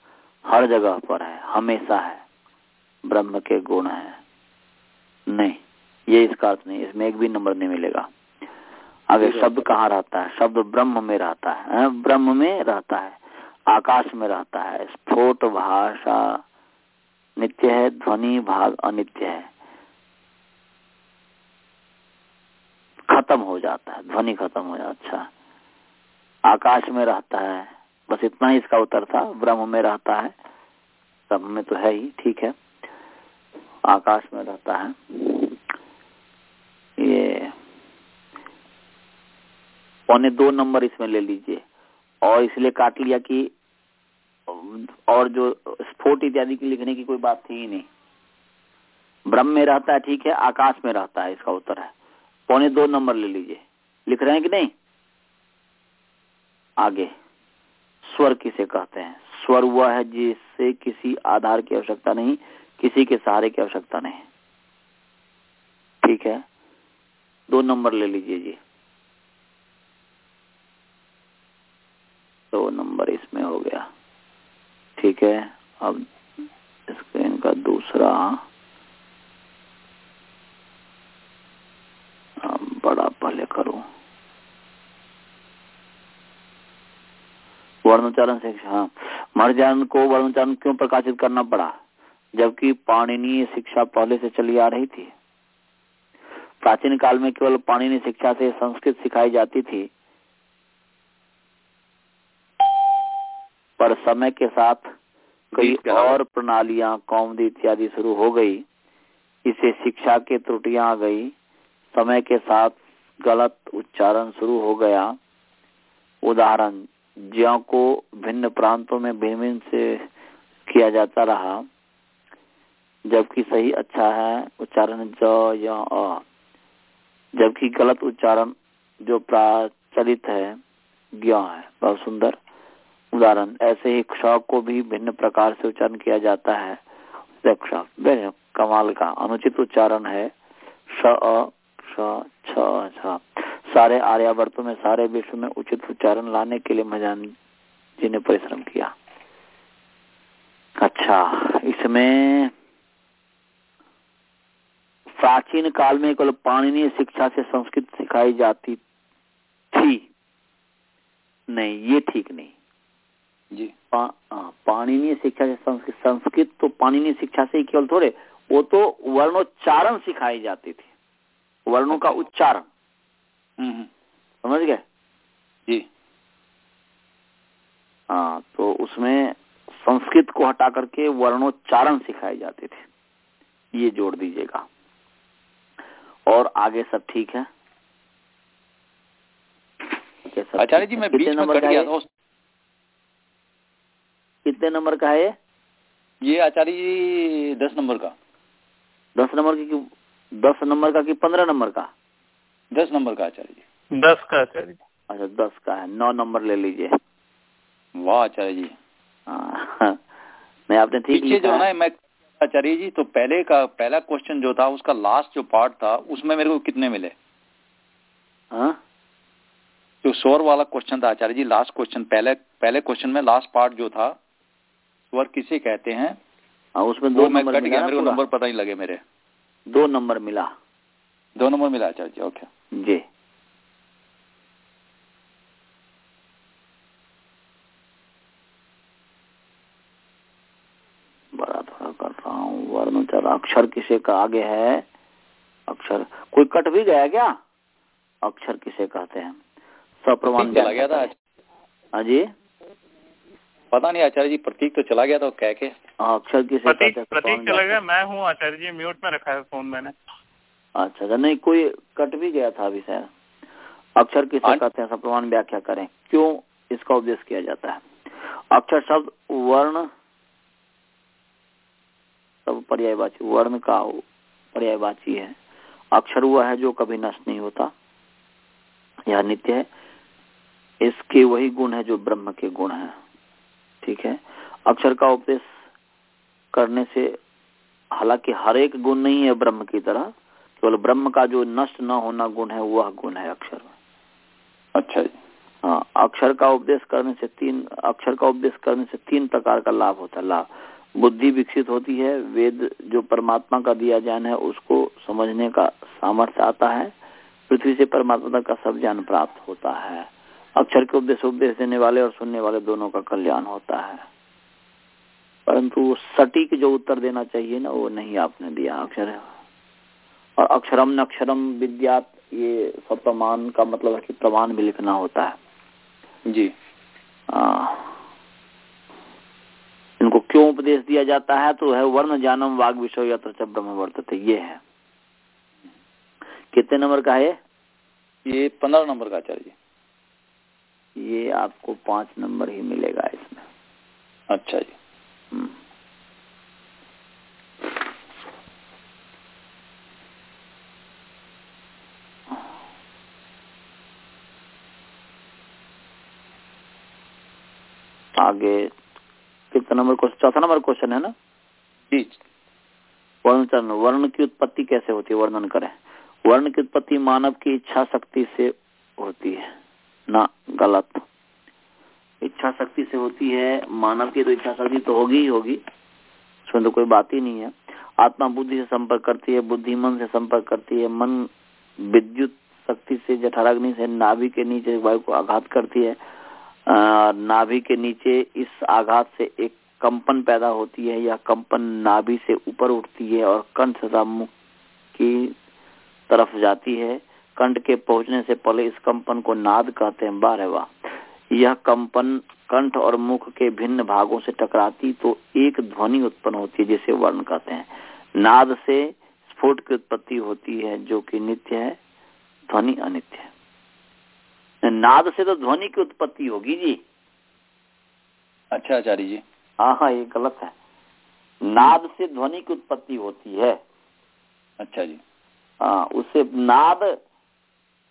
हर जगह पर है हमेशा है। ब्रह्म के गुण है। नहीं ये इसका अर्थ नहीं इसमें एक भी नंबर नहीं मिलेगा। आगे शब्द कहाँ रहता है? शब्द ब्रह्म में रहता है? ब्रह्म में रहता है। आकाश में रहता है। स्फोट भाषा नित्य है ध्वनि भाग अनित्य है। खत्म हो जाता है, ध्वनि खत्म हो जाता अच्छा। आकाश में रहता है। बस इतना ही इसका उत्तर था। ब्रह्म में रहता है। ब्रह्म में तो है ही, ठीक है। आकाश में रहता है। ये पौने दो नंबर इसमें ले लीजिए। और इसलिए काट लिया कि और जो स्फोट इत्यादि की लिखने की कोई बात थी ही नहीं। ब्रह्म में रहता है, ठीक है। आकाश में रहता है, इसका उत्तर है। पौने दो नंबर ले लीजिए। लिख रहे हैं कि नहीं? आगे। स्वर किसे कहते हैं? स्वर वह है जिससे किसी आधार की आवश्यकता नहीं, किसी के सहारे की आवश्यकता नहीं। ठीक है? दो नंबर ले लीजिए जी। दो नंबर इसमें हो गया। ठीक है? अब स्क्रीन का दूसरा बड़ा पहले करूँ वर्णोच्चारण शिक्षा। हाँ। मर्जान को वर्णोच्चारण क्यों प्रकाशित करना पड़ा? जबकि पाणिनीय शिक्षा पहले से चली आ रही थी। प्राचीन काल में केवल पाणिनीय शिक्षा से संस्कृत सिखाई जाती थी। पर समय के साथ कई और प्रणालियाँ कौमदी इत्यादि शुरू हो गई। इसे शिक्षा के त्रुटियाँ आ गई। समय के साथ गलत उच्चारण शुरू हो गया। उदाहरण ज्यो को भिन्न प्रांतों में भिन्न से किया जाता रहा, जबकि सही अच्छा है उच्चारण ज या अ। जबकि गलत उच्चारण जो प्रचलित है ज्ञ है। बहुत सुंदर उदाहरण। ऐसे ही क्ष को भी भिन्न प्रकार से उच्चारण किया जाता है। कमाल का अनुचित उच्चारण है। श, अ छ। सारे आर्यावर्तों में सारे विश्व में उचित उच्चारण लाने के लिए मजान जी ने परिश्रम किया। अच्छा इसमें प्राचीन काल में केवल पाणनीय शिक्षा से संस्कृत सिखाई जाती थी। नहीं ये ठीक नहीं। जी। पा, पाणिनीय शिक्षा से संस्कृत संस्कृत तो पाणिनीय शिक्षा से ही केवल थोड़े वो तो वर्णोच्चारण सिखाई जाती थी। वर्णों का उच्चारण। समझ गए? जी। हाँ तो उसमें संस्कृत को हटा करके वर्णोच्चारण सिखाए जाते थे। ये जोड़ दीजिएगा। और आगे सब ठीक है? आचार्य जी मैं कितने बीच में नंबर कट का गया है? था कितने नंबर का है? ये? आचार्य जी दस नंबर का। दस नंबर की दस नंबर का कि पंद्रह नंबर का? दस नंबर का आचार्य जी। दस का आचार्य जी। अच्छा दस का है। नौ नंबर ले लीजिए। वाह आचार्य जी। हाँ, नहीं आपने ठीक पीछे जो है मैं आचार्य जी तो पहले का पहला क्वेश्चन जो था उसका लास्ट जो पार्ट था उसमें मेरे को कितने मिले? हाँ? जो स्वर वाला क्वेश्चन था आचार्य जी लास्ट क्वेश्चन पहले पहले क्वेश्चन में लास्ट पार्ट जो था स्वर किसे कहते हैं? हाँ, उसमें दो मैं नंबर कट गया मेरे को नंबर पता नहीं लगे मेरे। दो नंबर मिला। दो नंबर मिला आचार्य जी ओके जी। बड़ा थोड़ा कर रहा हूँ वर्ण चल अक्षर किसे का आगे है? अक्षर कोई कट भी गया क्या? अक्षर किसे कहते हैं? सप्रमाण चला गया था हाँ। जी? पता नहीं आचार्य जी प्रतीक तो चला गया था कह के। हाँ, अक्षर किसे प्रतीक प्रतीक चला गया मैं हूँ आचार्य जी म्यूट में रखा है फ़ोन मैंने। अच्छा अच्छा नहीं कोई कट भी गया था अभी शायद अक्षर किसे। कहते हैं? सप्रमाण व्याख्या करें। क्यों इसका उपदेश किया जाता है? अक्षर शब्द वर्ण सब पर्यायवाची वर्ण का पर्यायवाची है। अक्षर हुआ है जो कभी नष्ट नहीं होता। यह नित्य है। इसके वही गुण है जो ब्रह्म के गुण है। ठीक है? अक्षर का उपदेश करने से हालाँकि हर एक गुण नहीं है ब्रह्म की तरह केवल ब्रह्म का जो नष्ट न होना गुण है वह गुण है अक्षर। अच्छा जी। हाँ अक्षर का उपदेश करने से तीन अक्षर का उपदेश करने से तीन प्रकार का लाभ होता है। लाभ। बुद्धि विकसित होती है वेद जो परमात्मा का दिया ज्ञान है उसको समझने का सामर्थ्य आता है पृथ्वी से परमात्मा का सब ज्ञान प्राप्त होता है। अक्षर के उपदेश उपदेश देने वाले और सुनने वाले दोनों का कल्याण होता है। परंतु सटीक जो उत्तर देना चाहिए ना वो नहीं आपने दिया अक्षर और अक्षरम नक्षरम विद्यात ये सब प्रमाण का मतलब है कि प्रमाण भी लिखना होता है। जी। आ, इनको क्यों उपदेश दिया जाता है? तो है वर्ण जानम वाग विषय यत्र ब्रह्म वर्तते ये है। कितने नंबर का है ये? पंद्रह नंबर का आचार्य जी। ये आपको पाँच नंबर ही मिलेगा इसमें। अच्छा जी। आगे। कितना नंबर क्वेश्चन चौथा नंबर क्वेश्चन है ना? जी। वर्ण चरण वर्ण की उत्पत्ति कैसे होती है? वर्णन करें। वर्ण की उत्पत्ति मानव की इच्छा शक्ति से होती है ना गलत। इच्छा शक्ति से होती है मानव की तो इच्छा शक्ति तो होगी ही होगी। उसमें तो कोई बात ही नहीं है। आत्मा बुद्धि से संपर्क करती है बुद्धि मन से संपर्क करती है मन विद्युत शक्ति से जठराग्नि से नाभि के नीचे वायु को आघात करती है। नाभि के नीचे इस आघात से एक कंपन पैदा होती है यह कंपन नाभि से ऊपर उठती है और कंठ तथा मुख की तरफ़ जाती है। कंठ के पहुँचने से पहले इस कंपन को नाद कहते हैं बारह वाह यह कंपन कंठ और मुख के भिन्न भागों से टकराती तो एक ध्वनि उत्पन्न होती है, जिसे वर्ण कहते हैं। नाद से स्फोट की उत्पत्ति होती है, जो कि नित्य है, ध्वनि अनित्य है। नाद से तो ध्वनि की उत्पत्ति होगी जी। अच्छा आचार्य जी। हाँ हाँ ये गलत है। नाद से ध्वनि की उत्पत्ति होती है। अच्छा जी। हाँ उससे नाद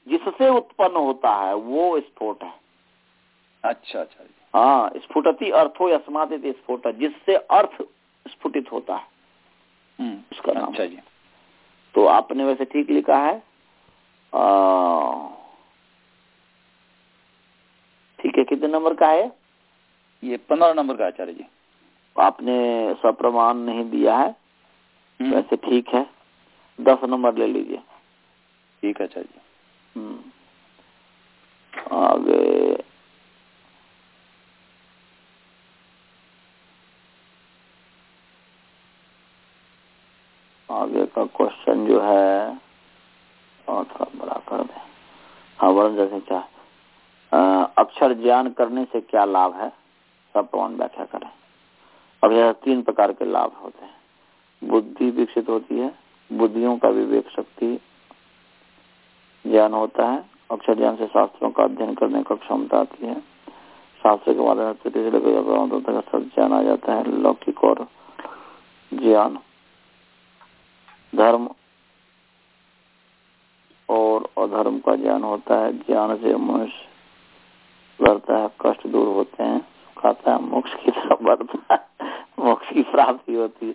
जिससे उत्पन्न होता है वो स्फोट है। अच्छा अच्छा जी। हाँ स्फुटति अर्थो अस्मात स्फोट जिससे अर्थ स्फुटित होता है। हम्म, उसका नाम। अच्छा जी। तो आपने वैसे ठीक लिखा है। आ, ठीक है कितने नंबर का है? ये पंद्रह नंबर का आचार्य जी। आपने सप्रमाण नहीं दिया है? हम्म, वैसे ठीक है। दस नंबर ले लीजिए। ठीक है आचार्य जी। हम्म। आगे। आगे का क्वेश्चन जो है और थोड़ा बड़ा कर दे। हाँ वरुण जैसे अ, अक्षर ज्ञान करने से क्या लाभ है? सब प्रमाण व्याख्या करें। अब यह तीन प्रकार के लाभ होते हैं। बुद्धि विकसित होती है, बुद्धियों का विवेक शक्ति ज्ञान होता है, अक्षर ज्ञान से शास्त्रों का अध्ययन करने का क्षमता आती है। शास्त्र के माध्यम से सब ज्ञान आ जाता है, लौकिक और ज्ञान। धर्म और अधर्म का ज्ञान होता है, ज्ञान से मनुष्य बढ़ता है कष्ट दूर होते हैं सुखाता है मोक्ष की तरफ़ बढ़ता है मोक्ष की प्राप्ति होती है।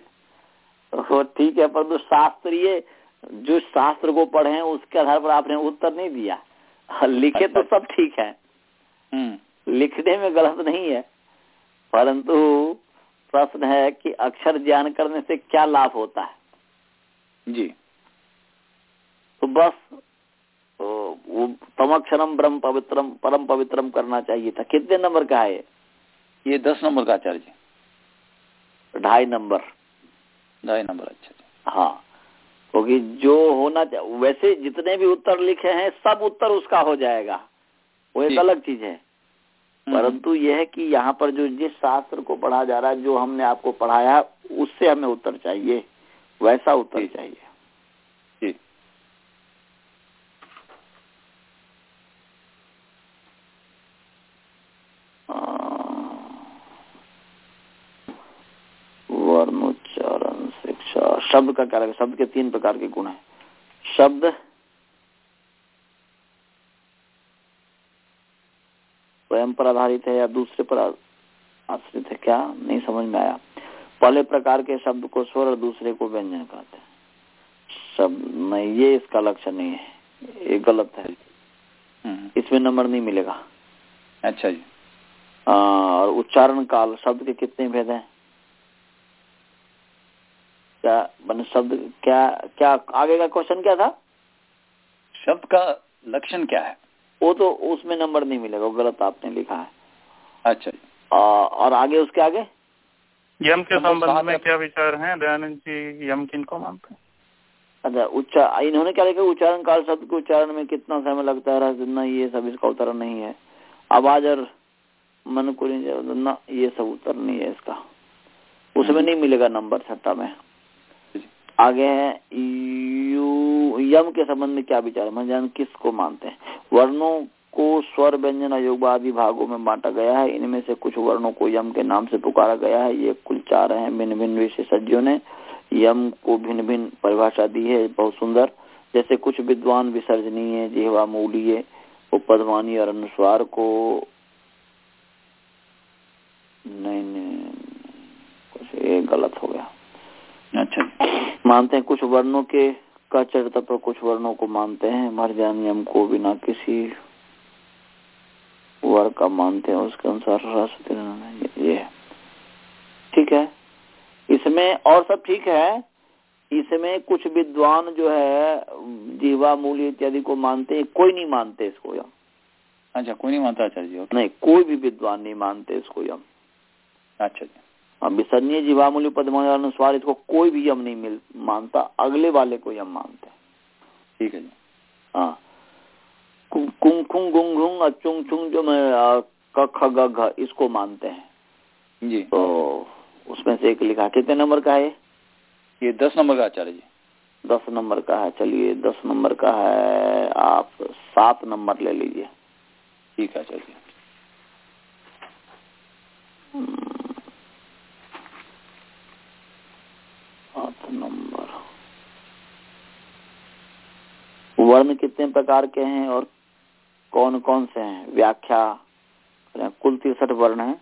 तो ठीक है परंतु शास्त्रीय जो शास्त्र को पढ़े उसके आधार पर आपने उत्तर नहीं दिया। लिखे तो सब ठीक है। हम्म। लिखने में गलत नहीं है। परंतु प्रश्न है कि अक्षर ज्ञान करने से क्या लाभ होता है? जी। तो बस वो तमक्षरम ब्रह्म पवित्रम परम पवित्रम करना चाहिए था। कितने नंबर का है ये? दस नंबर का आचार्य जी। ढाई नंबर। ढाई नंबर अच्छा हाँ। क्योंकि जो होना चाहिए वैसे जितने भी उत्तर लिखे हैं सब उत्तर उसका हो जाएगा। वो एक अलग चीज़ है। हम्म, परंतु यह है कि यहाँ पर जो जिस शास्त्र को पढ़ा जा रहा है जो हमने आपको पढ़ाया उससे हमें उत्तर चाहिए। वैसा उत्तर चाहिए जी वर्णोच्चारण शिक्षा शब्द का क्या लगे शब्द के तीन प्रकार के गुण है। शब्द स्वयं पर आधारित है या दूसरे पर आश्रित है क्या? नहीं समझ में आया। पहले प्रकार के शब्द को स्वर और दूसरे को व्यंजन कहते हैं। शब्द नहीं ये इसका लक्षण नहीं है। ये गलत है। हम्म, इसमें नंबर नहीं मिलेगा। अच्छा जी। आ, और उच्चारण काल शब्द के कितने भेद हैं? क्या मैंने शब्द क्या क्या आगे का क्वेश्चन क्या था? शब्द का लक्षण क्या है? वो तो उसमें नंबर नहीं मिलेगा वो गलत आपने लिखा है। अच्छा आ, और आगे उसके आगे? यम के संबंध में क्या विचार हैं? दयानंद जी यम किनको मानते हैं? अच्छा उच्चा इन्होंने क्या लिखा? उच्चारण काल शब्द के उच्चारण में कितना समय लगता है रस न ये सब इसका उत्तर नहीं है। आवाज़ और मन को ये सब उत्तर नहीं है इसका। उसमें नहीं मिलेगा नंबर छठा में। आगे है, यू, यम के संबंध में क्या विचार मतलब किसको मानते हैं? वर्णों को स्वर व्यंजन अयोग आदि भागों में बांटा गया है। इनमें से कुछ वर्णों को यम के नाम से पुकारा गया है। ये कुल चार हैं भिन्न भिन्न विशेषज्ञों ने यम को भिन्न भिन्न परिभाषा दी है। बहुत सुंदर। जैसे कुछ विद्वान विसर्जनीय जिहवा मूलीय, उपदवानी और अनुस्वार को नहीं नहीं कुछ गलत हो गया। अच्छा। मानते हैं कुछ वर्णों के का चरित्र पर कुछ वर्णों को मानते हैं। मर्जान नियम को बिना किसी वर्ग का मानते हैं। उसके अनुसार सरस्वती ये- ये है। ठीक है? इसमें और सब ठीक है? इसमें कुछ विद्वान जो है जीवा मूल्य इत्यादि को मानते हैं। कोई नहीं मानते इसको यम। अच्छा कोई नहीं मानता आचार्य जी। नहीं कोई भी विद्वान नहीं मानते इसको यम। अच्छा जी। विसर्जनीय जीवामूल्य पदमान अनुसार इसको कोई भी यम नहीं मिल मानता। अगले वाले को यम मानते हैं। ठीक है जी। हाँ। कुंग कुंग खुंग गुंग घुंग और चुंग चुंग जो मैं आ, क ख ग इसको मानते हैं। जी। तो उसमें से एक लिखा। कितने नंबर का है ये? दस नंबर का आचार्य जी। दस नंबर का है। चलिए दस नंबर का है। आप सात नंबर ले लीजिए। ठीक है आचार्य जी सात नंबर वर्ण कितने प्रकार के हैं और कौन कौन से हैं? व्याख्या। कुल तिरसठ वर्ण हैं।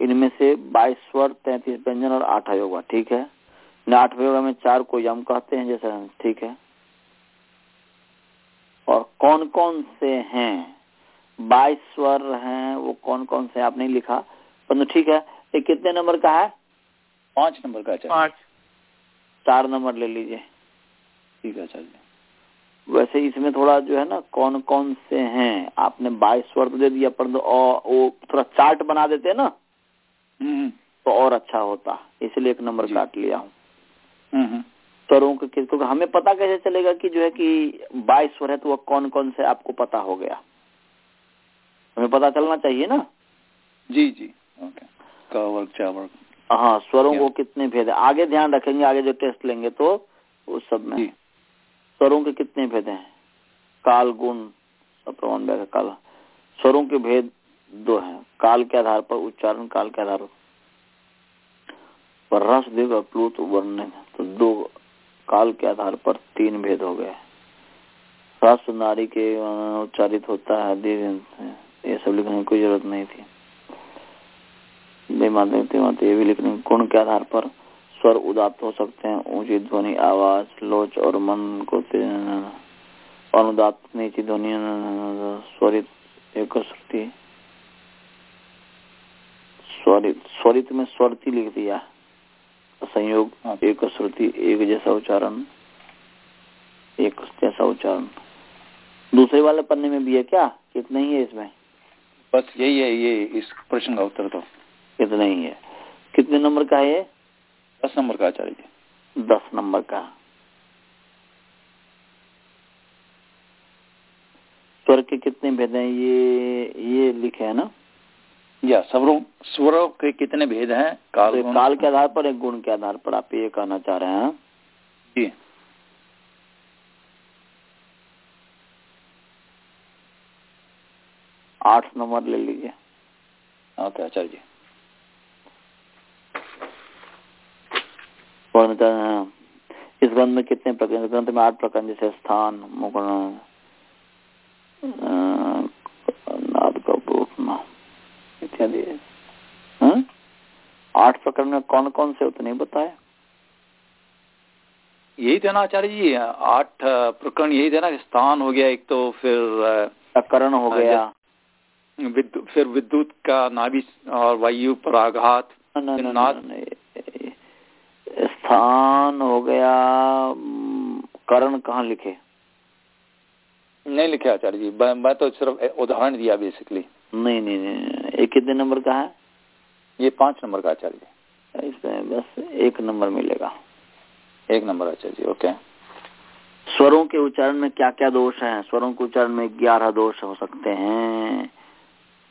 इनमें से बाईस स्वर तैतीस व्यंजन और आठ अयोगा ठीक है? इन आठ अयोगा में चार को यम कहते हैं जैसे ठीक है? और कौन कौन से हैं? बाईस स्वर हैं वो कौन कौन से आपने लिखा परंतु ठीक है ये कितने नंबर का है? पाँच नंबर का पाँच। चार नंबर ले लीजिए। ठीक है आचार्य वैसे इसमें थोड़ा जो है ना कौन कौन से हैं? आपने बाईस स्वर तो दे दिया परंतु वो थोड़ा चार्ट बना देते ना? हम्म, हम्म, तो और अच्छा होता इसलिए एक नंबर काट लिया हूँ। हम्म, हम्म। स्वरों के किस- क्योंकि हमें पता कैसे चलेगा कि जो है कि बाईस स्वर है तो वह कौन कौन से आपको पता हो गया? हमें पता चलना चाहिए ना? जी जी। ओके। हाँ स्वरों को कितने भेद है? आगे ध्यान रखेंगे आगे जो टेस्ट लेंगे तो उस सब में। जी। स्वरों के कितने भेद हैं? काल, गुण व्याख्या काल। स्वरों के भेद दो हैं। काल के आधार पर उच्चारण, काल के आधार पर रस दीर्घ और वर्ण तो दो काल के आधार पर तीन भेद हो गए रस, नारी के उच्चारित होता है ये सब लिखने की कोई ज़रूरत नहीं थी। बेमाते ये भी लिखने, गुण के आधार पर स्वर उदात हो सकते हैं ऊँची ध्वनि आवाज़ लोच और मन को अनुदात्त नीची ध्वनि स्वरित एक श्रुति स्वरित स्वरित में स्वरती लिख दिया। संयोग हाँ। एक श्रुति एक जैसा उच्चारण एक जैसा उच्चारण। दूसरे वाले पन्ने में भी है क्या? कितना ही है इसमें? बस यही है ये इस प्रश्न का उत्तर तो कितना ही है? कितने नंबर का है ये? दस नंबर का आचार्य जी। दस नंबर का। स्वर के कितने भेद हैं? ये ये लिखे है ना? या स्वरों स्वरों के कितने भेद हैं? काल तो काल के आधार पर एक गुण के आधार पर आप ये कहना चाह रहे हैं। जी। आठ नंबर ले लीजिए। ओके आचार्य जी। वर्ण इस ग्रंथ में कितने प्रकार ग्रंथ में आठ प्रकार जैसे स्थान मुकरण नाद का पूर्ण इत्यादि। हाँ? आठ प्रकार में कौन कौन से उतने ही बताए यही थे ना आचार्य जी आठ प्रकरण यही थे ना स्थान हो गया एक तो फिर करण हो हाँ, गया। अ, विद्यु- फिर विद्युत का नाभि और वायु पर आघात नाद- स्थान हो गया करण कहाँ लिखे? नहीं लिखे आचार्य जी मैं तो सिर्फ़ उदाहरण दिया बेसिकली नहीं नहीं नहीं ये कितने नंबर का है? ये पाँच नंबर का आचार्य जी। इसमें बस एक नंबर मिलेगा। एक नंबर आचार्य जी ओके। स्वरों के उच्चारण में क्या क्या दोष हैं? स्वरों के उच्चारण में ग्यारह दोष हो सकते हैं।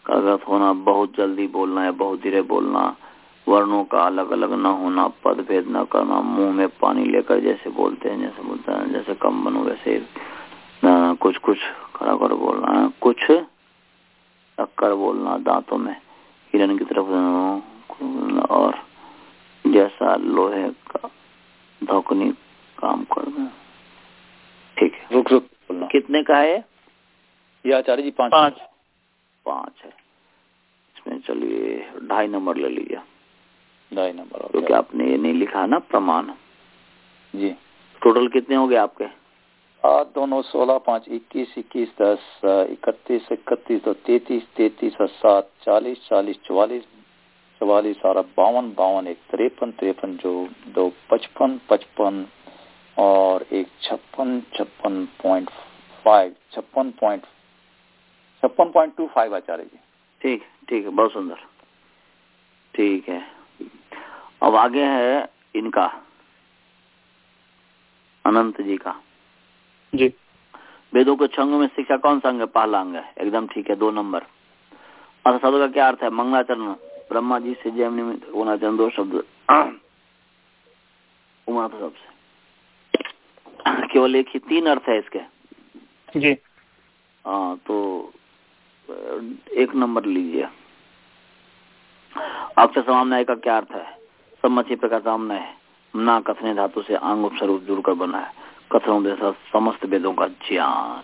कागज़ होना बहुत जल्दी बोलना या बहुत धीरे बोलना। वर्णों का अलग अलग न होना पद भेद न करना मुँह में पानी लेकर जैसे बोलते हैं जैसे बोलते हैं जैसे कम बनो वैसे न, कुछ कुछ खड़ा कर बोलना है कुछ अक्कर बोलना दांतों में हिरण की तरफ़ और जैसा लोहे का धोकनी काम करना ठीक है। रुक रुक बोलना। कितने का है? ये? ये आचार्य जी पाँच। पाँच। पाँच है। इसमें चलिए ढाई नंबर ले लीजिए। ढाई नंबर क्योंकि ओके आपने ये नहीं लिखा ना प्रमाण? जी। टोटल कितने हो गए आपके? आठ दोनों सोलह पाँच इक्कीस इक्कीस दस इकतीस इकतीस दो तैतीस तैतीस और सात चालीस चालीस चौवालीस चौवालीस और बावन बावन एक तिरपन तिरपन जो दो पचपन पचपन और एक छप्पन छप्पन पॉइंट फाइव छप्पन पॉइंट छप्पन पॉइंट टू फाइव आचार्य जी। ठीक ठीक है बहुत सुंदर। ठीक है। अब आगे है इनका अनंत जी का। जी। वेदों के छंग में शिक्षा कौन सा अंग है? पहला अंग है। एकदम ठीक है दो नंबर। अर्थ शब्द का क्या अर्थ है? मंगलाचरण। ब्रह्मा जी से जय निमित्त गुणाचरण दो शब्द। उमा तो सबसे केवल एक ही तीन अर्थ है इसके। जी। हाँ तो एक नंबर लीजिए। अक्षर समामनाय का क्या अर्थ है? सम्मति प्रकार सामना ना कथने धातु से आंग उपस्वरूप जुड़कर बना है। कथनों जैसा समस्त वेदों का ज्ञान।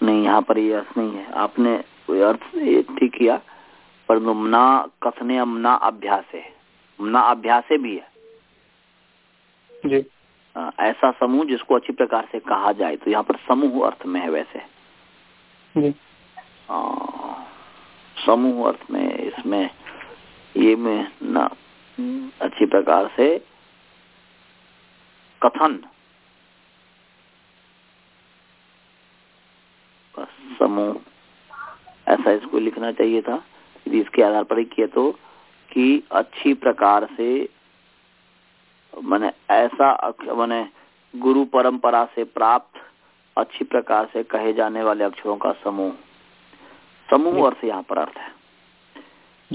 नहीं यहाँ पर ये अर्थ नहीं है। आपने अर्थ ठीक किया पर ना कथने मना अभ्यास। है मना अभ्यास भी है। जी। आ, ऐसा समूह जिसको अच्छी प्रकार से कहा जाए तो यहाँ पर समूह अर्थ में है वैसे। जी। आ, समूह अर्थ में इसमें ये में ना अच्छी प्रकार से कथन समूह ऐसा इसको लिखना चाहिए था। यदि इसके आधार पर ही किया तो कि अच्छी प्रकार से मैंने ऐसा मैंने गुरु परंपरा से प्राप्त अच्छी प्रकार से कहे जाने वाले अक्षरों का समूह। समूह अर्थ यहाँ पर अर्थ है।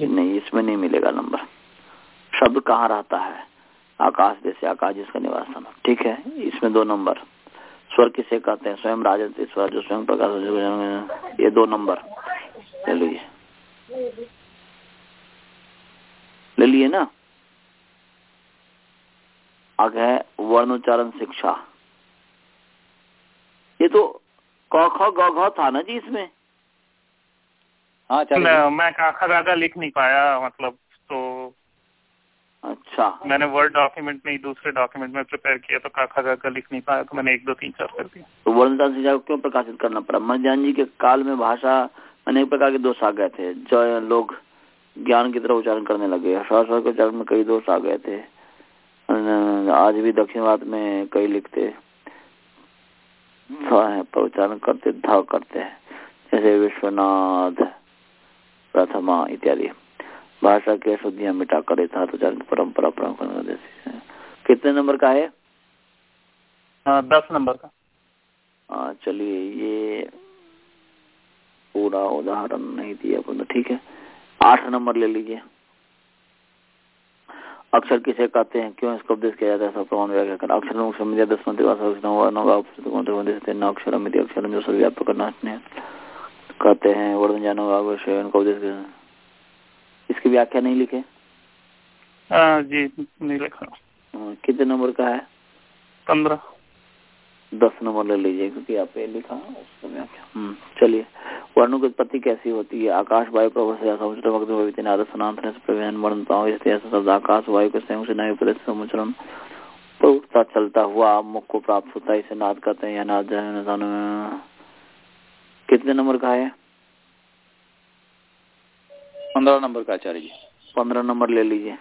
नहीं, इसमें नहीं मिलेगा नंबर। शब्द कहाँ रहता है? आकाश जैसे आकाश जिसका निवास स्थान ठीक है, इसमें दो नंबर। स्वर किसे कहते हैं? स्वयं राजत स्वर जो स्वयं प्रकाश ये दो नंबर। ले लीजिए। ले लिए ना। आगे है वर्ण उच्चारण शिक्षा। ये तो क, ख, ग था ना जी इसमें? हाँ चलिए। मैं काखा गागा लिख नहीं पाया मतलब तो अच्छा। मैंने वर्ड डॉक्यूमेंट में ही दूसरे डॉक्यूमेंट में प्रिपेयर किया तो काखा गागा लिख नहीं पाया तो मैंने एक दो तीन चार कर दिया। तो वर्णदान शिक्षा को क्यों प्रकाशित करना पड़ा? मध्यान जी के काल में भाषा अनेक प्रकार के दोष आ गए थे। जो लोग ज्ञान की तरह उच्चारण करने लगे हर्षाश्वर के उच्चारण में कई दोष आ गए थे। आज भी दक्षिण भारत में कई लिखते पर उच्चारण करते ध करते हैं। जैसे विश्वनाथ प्रथमा इत्यादि। भाषा के शुद्धियाँ मिटा कर यथार्थ उच्चारण परंपरा परंपरा कितने नंबर का है? हाँ दस नंबर का। हाँ चलिए ये पूरा उदाहरण नहीं दिया पर ठीक है। आठ नंबर ले लीजिए। अक्षर किसे कहते हैं क्यों इसको उपदेश किया जाता है? सब प्रमाण व्याख्या कर अक्षर मुख्य दस मंत्री अक्षर अक्षर जो सर्वव्यापक नाचने कहते हैं वर्धन जानो का उपदेश इसकी व्याख्या नहीं लिखे? आ, जी नहीं लिखा। कितने नंबर का है? पंद्रह। दस नंबर ले लीजिए क्योंकि आप लिखा उसको व्याख्या। चलिए। वर्णों की उत्पत्ति कैसी होती है? आकाश वायु से शब्द आकाश वायु के संयोग से नए समुचरण उठता चलता हुआ मुख को प्राप्त होता है इसे नाद कहते हैं या नाद कितने नंबर का है? पंद्रह नंबर का आचार्य जी। पंद्रह नंबर ले लीजिए।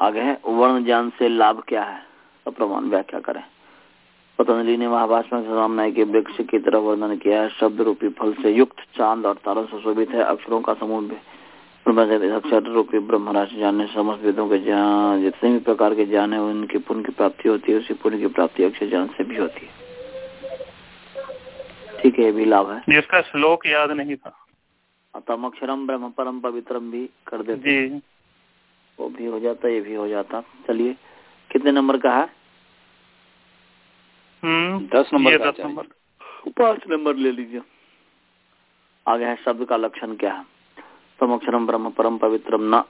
आगे है वर्ण ज्ञान से लाभ क्या है? तो प्रमाण व्याख्या करें। पतंजलि ने महाभाषण सामने के वृक्ष की तरह वर्णन किया है शब्द रूपी फल से युक्त चाँद और तारों से शोभित है अक्षरों का समूह अक्षर रूपी ब्रह्म राशि जानने समस्त वेदों के ज्ञान जितने भी प्रकार के ज्ञान है उनकी पुण्य की प्राप्ति होती है उसी पुण्य की प्राप्ति अक्षर ज्ञान से भी होती है। ठीक है भी लाभ है। जिसका श्लोक याद नहीं था। तम अक्षरम ब्रह्म परम पवित्रम भी कर देते जी। वो भी हो जाता ये भी हो जाता। चलिए कितने नंबर का है? दस नंबर दस नंबर। पाँच नंबर ले लीजिए। आगे है शब्द का लक्षण क्या है? तम अक्षरम ब्रह्म परम पवित्रम न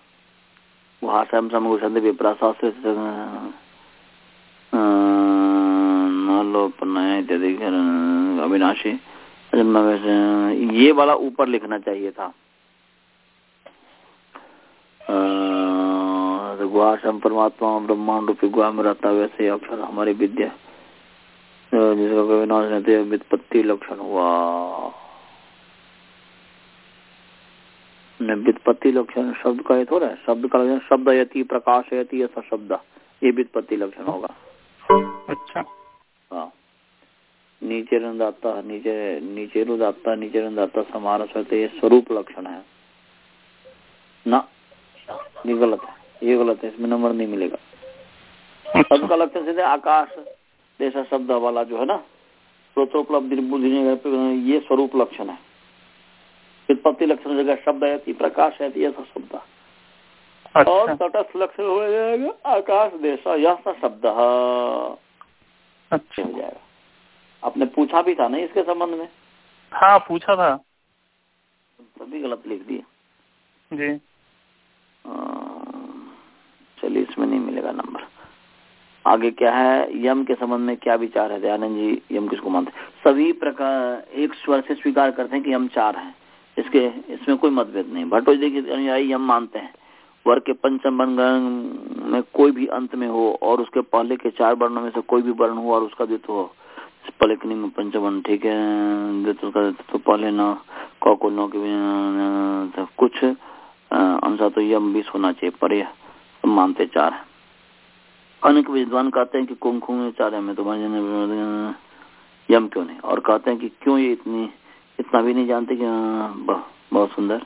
भाषा समुषंद विप्राशास्त्र इत्यादि अविनाशी। ये वाला ऊपर लिखना चाहिए था। गुहाशम परमात्मा, ब्रह्मांड रूपी गुहा में रहता वैसे अक्षर हमारी विद्या। जिसका विनाश नहीं वित्पत्ति लक्षण। हुआ वित्पत्ति लक्षण शब्द का ये थोड़ा है। शब्द का लक्षण, शब्द यति प्रकाश यति ऐसा शब्द। ये वित्पत्ति लक्षण होगा। अच्छा। हाँ। नीचे रंदाता नीचे नीचे रुदाता नीचे रंदाता समारस होते ये स्वरूप लक्षण है। ना ये गलत है ये गलत है इसमें नंबर नहीं मिलेगा। शब्द का लक्षण सीधे आकाश जैसा शब्द वाला जो है ना स्रोतोपलब्धि बुद्धि ये स्वरूप लक्षण है। वित्पत्ति लक्षण जगह शब्द है प्रकाश है ऐसा शब्द। अच्छा। और तटस्थ लक्षण हो जाएगा आकाश देश यह सा शब्द। अच्छा हो जाएगा। आपने पूछा भी था ना इसके संबंध में? हाँ पूछा था। तभी गलत लिख दिए जी। चलिए इसमें नहीं मिलेगा नंबर। आगे क्या है? यम के संबंध में क्या विचार है? दयानंद जी यम किसको मानते सभी प्रकार एक स्वर से स्वीकार करते हैं कि यम चार है। इसके इसमें कोई मतभेद नहीं। भट्टो जी के अनुयायी यम मानते हैं। वर्ग के पंचम वर्ण में कोई भी अंत में हो और उसके पहले के चार वर्णों में से कोई भी वर्ण हो और उसका द्वित हो, पहले के में पंचम वर्ण, ठीक है? द्वित का तो पहले न, कौ को तो कुछ अनुसार तो यम बीस होना चाहिए, पर मानते चार है। अनेक विद्वान कहते हैं कि कुंखु में चार है तो यम क्यों नहीं? और कहते हैं कि क्यों ये इतनी, इतना भी नहीं जानते कि बहुत सुंदर।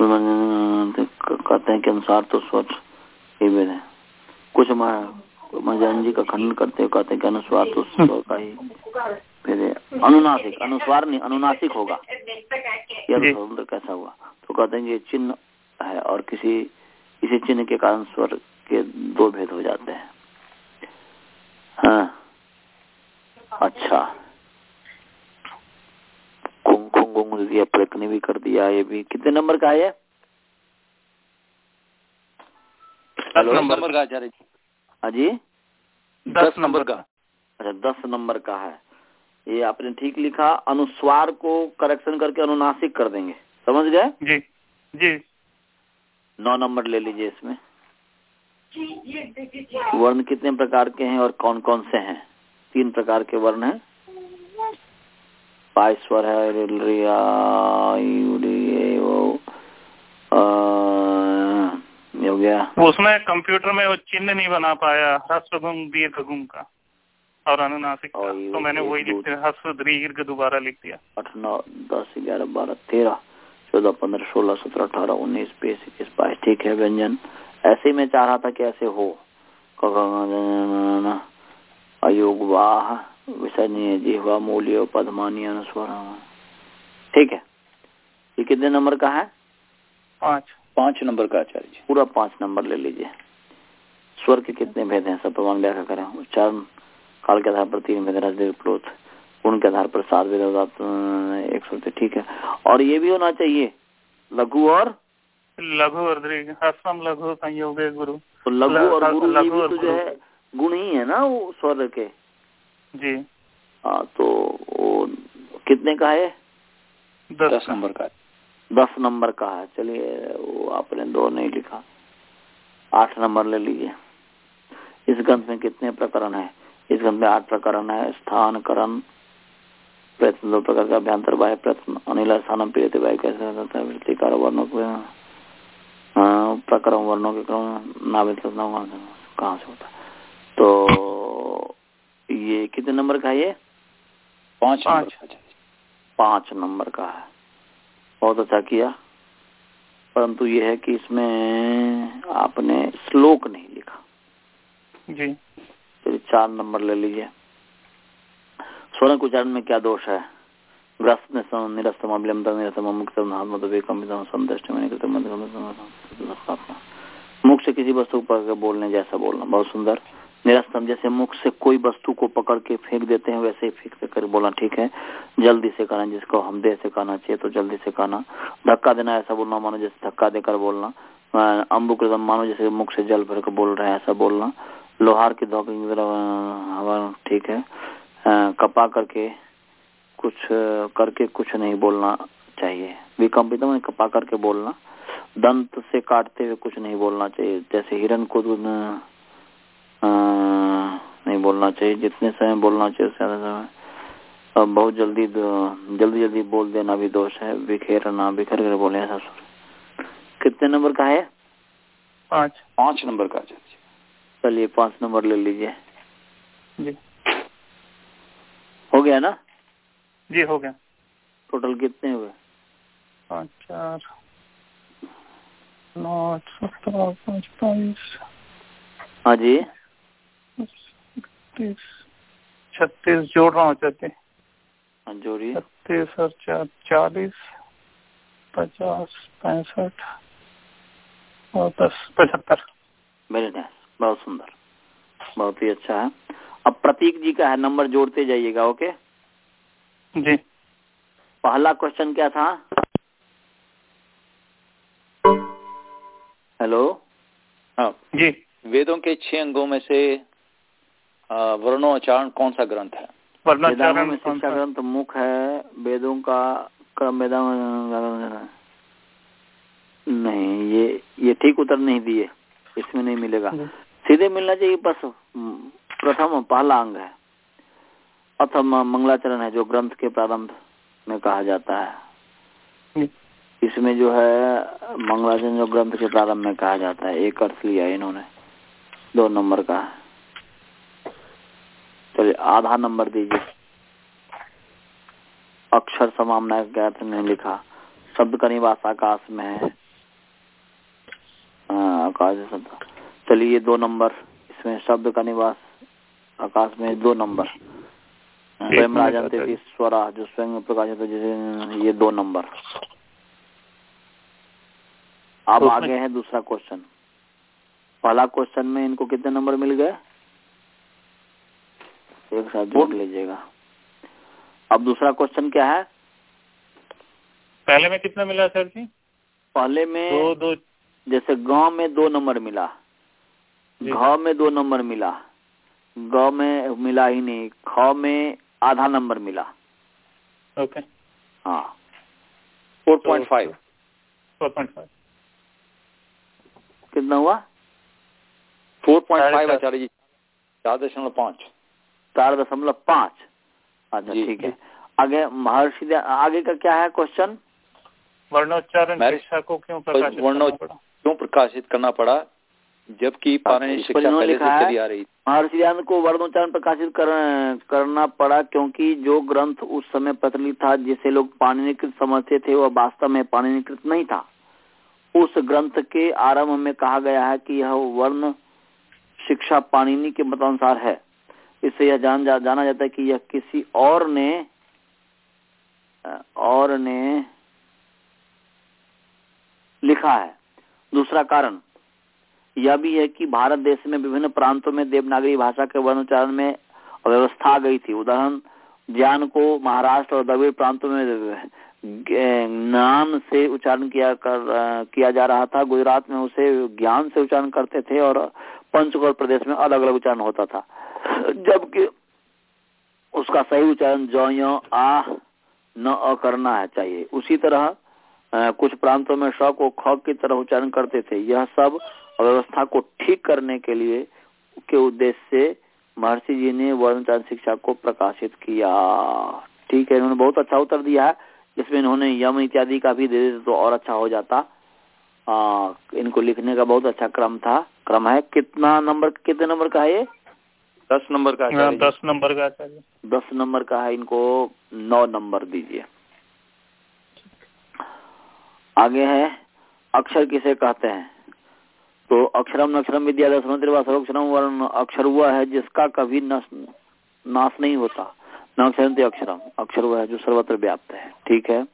कहते हैं कि अनुसार तो स्वच्छ ही वेद है कुछ महाजन जी का खंडन करते हुए कहते हैं कि अनुस्वार तो स्वर का ही फिर अनुनासिक अनुस्वार नहीं अनुनासिक होगा। यह तो कैसा हुआ? तो कहते हैं कि ये चिन्ह है और किसी इसी चिन्ह के कारण स्वर के दो भेद हो जाते हैं। हाँ। अच्छा। कुंग दिया प्रकनी भी कर दिया ये भी। कितने नंबर का है? हेलो? नंबर का आचार्य जी। हाँ जी? दस नंबर का। अच्छा दस नंबर का है। ये आपने ठीक लिखा अनुस्वार को करेक्शन करके अनुनासिक कर देंगे। समझ गए? जी जी। नौ नंबर ले लीजिए इसमें। वर्ण कितने प्रकार के हैं और कौन कौन से हैं? तीन प्रकार के वर्ण हैं। पाइस्वर है हो गया। उसमें कंप्यूटर में वो चिन्ह नहीं बना पाया ह्रस्व गुम दीर्घ गुम का और अनुनासिक का। तो मैंने वही लिख दिया ह्रस्व दीर्घ दोबारा लिख दिया। आठ नौ दस ग्यारह बारह तेरह चौदह पंद्रह सोलह सत्रह अठारह उन्नीस बीस इक्कीस बाईस। ठीक है व्यंजन। ऐसे मैं चाह रहा था कि ऐसे हो। अयोग वाह विसर्जनीय जिहवा मूल्य पदमानी अनुस्वर ठीक है? ये कितने नंबर का है? पाँच। पाँच नंबर का आचार्य जी। पूरा पाँच नंबर ले लीजिए। स्वर के कितने भेद हैं? सब प्रमाण व्याख्या करें उच्चारण काल के आधार पर तीन भेद रजदेव प्लोथ गुण के आधार पर सात वेद एक सौ ठीक है। और ये भी होना चाहिए। लघु और? लघु और हसम लघु संयोग गुरु। तो लघु और गुरु ये तो जो है गुण ही है ना वो स्वर के? जी। हाँ तो वो कितने का है? दस दस नंबर का दस नंबर का है। चलिए वो आपने दो नहीं लिखा। आठ नंबर ले लीजिए। इस ग्रंथ में कितने प्रकरण है? इस ग्रंथ में आठ प्रकरण है। स्थान करण प्रयत्न दो प्रकार का अभ्यंतर बाह्य प्रयत्न अनिल स्थान बाह्य कैसे है? वृत्तिकार वर्णों को प्रक्रम वर्णों के क्रम नावित कहाँ से होता तो ये कितने नंबर का है ये पाँच पाँच नंबर का है बहुत अच्छा किया परंतु ये है कि इसमें आपने श्लोक नहीं लिखा जी तो चार नंबर ले लीजिए स्वर्ण उच्चारण में क्या दोष है ग्रस्त निरस्तम निरस्तम मुक्त मुख से किसी वस्तु पकड़ बोलने जैसा बोलना बहुत सुंदर निरस्तम जैसे मुख से कोई वस्तु को पकड़ के फेंक देते हैं, वैसे ही फेंक से कर बोला, ठीक है? जल्दी से कहना जिसको हम दे से कहना चाहिए तो जल्दी से कहना धक्का देना, ऐसा बोलना, मानो जैसे धक्का देकर बोलना। अम्बुकृतम मानो जैसे मुख से जल भर के बोल रहे हैं, ऐसा बोलना। लोहार की धोखे हवा, ठीक है? कपा करके कुछ करके कुछ नहीं बोलना चाहिए। विकम्पित कपा करके बोलना। दंत से काटते हुए कुछ नहीं बोलना चाहिए। जैसे हिरन को नहीं बोलना चाहिए। जितने समय बोलना चाहिए उससे ज़्यादा समय। अब बहुत जल्दी जल्दी जल्दी बोल देना भी दोष है। बिखेरना बिखर कर बोले ऐसा सुर। कितने नंबर का है? पाँच। पाँच नंबर का चलिए पाँच नंबर ले लीजिए। जी। हो गया ना? जी हो गया। टोटल कितने हुए? पाँच चार नौ सत्रह पाँच बाईस। हाँ जी। छत्तीस। छत्तीस जोड़ रहा हूँ छत्तीस हाँ जोड़िए। छत्तीस और चार चालीस पचास पैंसठ और दस पचहत्तर। वेरी नाइस बहुत सुंदर बहुत ही अच्छा है। अब प्रतीक जी का है नंबर जोड़ते जाइएगा ओके? जी। पहला क्वेश्चन क्या था? हेलो हाँ। जी। वेदों के छह अंगों में से वर्णोच्चारण कौन सा ग्रंथ है? शिक्षा ग्रंथ मुख है वेदों का क्रम वेदा नहीं ये ये ठीक उत्तर नहीं दिए इसमें नहीं मिलेगा। सीधे मिलना चाहिए बस हम्म, प्रथम पहला अंग है। अथम मंगलाचरण है जो ग्रंथ के प्रारंभ में कहा जाता है। इसमें जो है मंगलाचरण जो ग्रंथ के प्रारंभ में कहा जाता है एक अर्थ लिया इन्होंने दो नंबर का। है चलिए आधा नंबर दीजिए। अक्षर समामना अर्थ में लिखा। शब्द का निवास आकाश में है। हाँ, आकाश शब्द। चलिए ये दो नंबर। इसमें शब्द का निवास आकाश में दो नंबर। स्वयं राजन स्वरा जो स्वयं प्रकाशित है जैसे ये दो नंबर। अब तो आगे है दूसरा क्वेश्चन। पहला क्वेश्चन में इनको कितने नंबर मिल गए? एक साथ जोड़ लीजिएगा। अब दूसरा क्वेश्चन क्या है? पहले में कितना मिला सर जी? पहले में दो दो। जैसे गाँव में दो नंबर मिला। जी। घ में दो नंबर मिला। ग में मिला ही नहीं ख में आधा नंबर मिला। ओके। हाँ। Four point five. Four point five. कितना हुआ? फोर पॉइंट फाइव आचार्य जी चार दशमलव पाँच। चार दशमलव पाँच। अच्छा ठीक है। आगे महर्षि आगे का क्या है क्वेश्चन वर्णोच्चारण शिक्षा को क्यों प्रकाशित वर्णो करना पड़ा? क्यों प्रकाशित करना पड़ा? जबकि पाणिनि शिक्षा पहले से चली आ रही महर्षि दयानंद को वर्णोच्चारण प्रकाशित कर, करना पड़ा क्योंकि जो ग्रंथ उस समय प्रचलित था जिसे लोग पाणिनिकृत समझते थे वह वास्तव में पाणिनिकृत नहीं था। उस ग्रंथ के आरंभ में कहा गया है कि यह वर्ण शिक्षा पाणिनि के मतानुसार है। इससे यह जान जा, जाना जाता है कि यह किसी और ने और ने लिखा है। दूसरा कारण यह भी है कि भारत देश में विभिन्न प्रांतों में देवनागरी भाषा के वर्णोच्चारण में व्यवस्था आ गई थी। उदाहरण ज्ञान को महाराष्ट्र और द्रविड़ प्रांतों में ज्ञान से उच्चारण किया कर किया जा रहा था। गुजरात में उसे ज्ञान से उच्चारण करते थे और पंचकोल प्रदेश में अलग अलग उच्चारण होता था। जबकि उसका सही उच्चारण जो आ न अ करना है चाहिए। उसी तरह कुछ प्रांतों में श को ख की तरह उच्चारण करते थे। यह सब व्यवस्था को ठीक करने के लिए के उद्देश्य से महर्षि जी ने वर्णोच्चारण शिक्षा को प्रकाशित किया। ठीक है इन्होंने बहुत अच्छा उत्तर दिया है। इसमें इन्होंने यम इत्यादि का भी दे देते तो और अच्छा हो जाता। आ, इनको लिखने का बहुत अच्छा क्रम था। क्रम है कितना नंबर कितने नंबर का है ये? दस नंबर का हाँ, आचार्य दस नंबर का आचार्य। दस नंबर का है इनको नौ नंबर दीजिए। आगे है अक्षर किसे कहते हैं? तो अक्षरम अक्षरम विद्या सर्वक्षरम वर्ण अक्षर हुआ है जिसका कभी नाश नहीं होता। न अक्षर अक्षरम अक्षर हुआ है जो सर्वत्र व्याप्त है। ठीक है?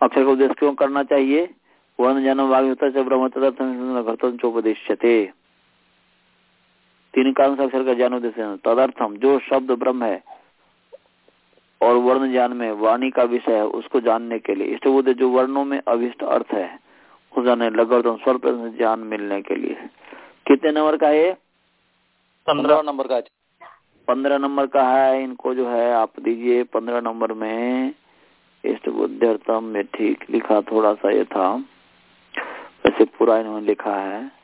अक्षर का उद्देश्य क्यों करना चाहिए? वर्ण जन्म से ब्रह्म चोपदेश्यते। तीन कारण से अक्षर का ज्ञान उद्देश्य है। तदर्थम जो शब्द ब्रह्म है और वर्ण ज्ञान में वाणी का विषय है उसको जानने के लिए। इष्ट बुद्ध जो वर्णों में अभिष्ट अर्थ है उस जाने लगभग स्वर पर ज्ञान मिलने के लिए। कितने नंबर का है पंद्रह नंबर का पंद्रह नंबर का है इनको जो है आप दीजिए पंद्रह नंबर में। इष्ट बुद्धिर्थम में ठीक लिखा थोड़ा सा ये था। वैसे पूरा इन्होंने लिखा है।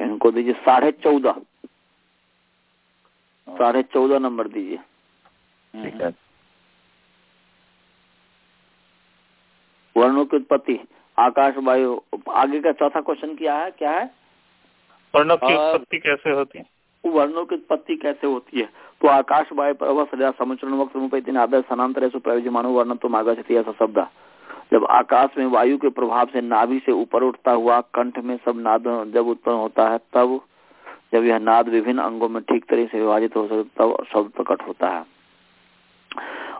इनको दीजिए साढ़े चौदह। साढ़े चौदह नंबर दीजिए। ठीक है। वर्णों की उत्पत्ति आकाश वायु आगे का चौथा क्वेश्चन क्या है? क्या है? वर्णों की हाँ। उत्पत्ति कैसे होती है? वर्णों की उत्पत्ति कैसे होती है? तो आकाश वायु समुचरण वक्त समुपैतिन आदर स्थानांतर प्रयोजमानो वर्ण तो मागछति ऐसा शब्द। जब आकाश में वायु के प्रभाव से नाभि से ऊपर उठता हुआ कंठ में सब नाद जब उत्पन्न होता है, तब, जब यह नाद विभिन्न अंगों में ठीक तरह से विभाजित हो सकता तब शब्द प्रकट होता है।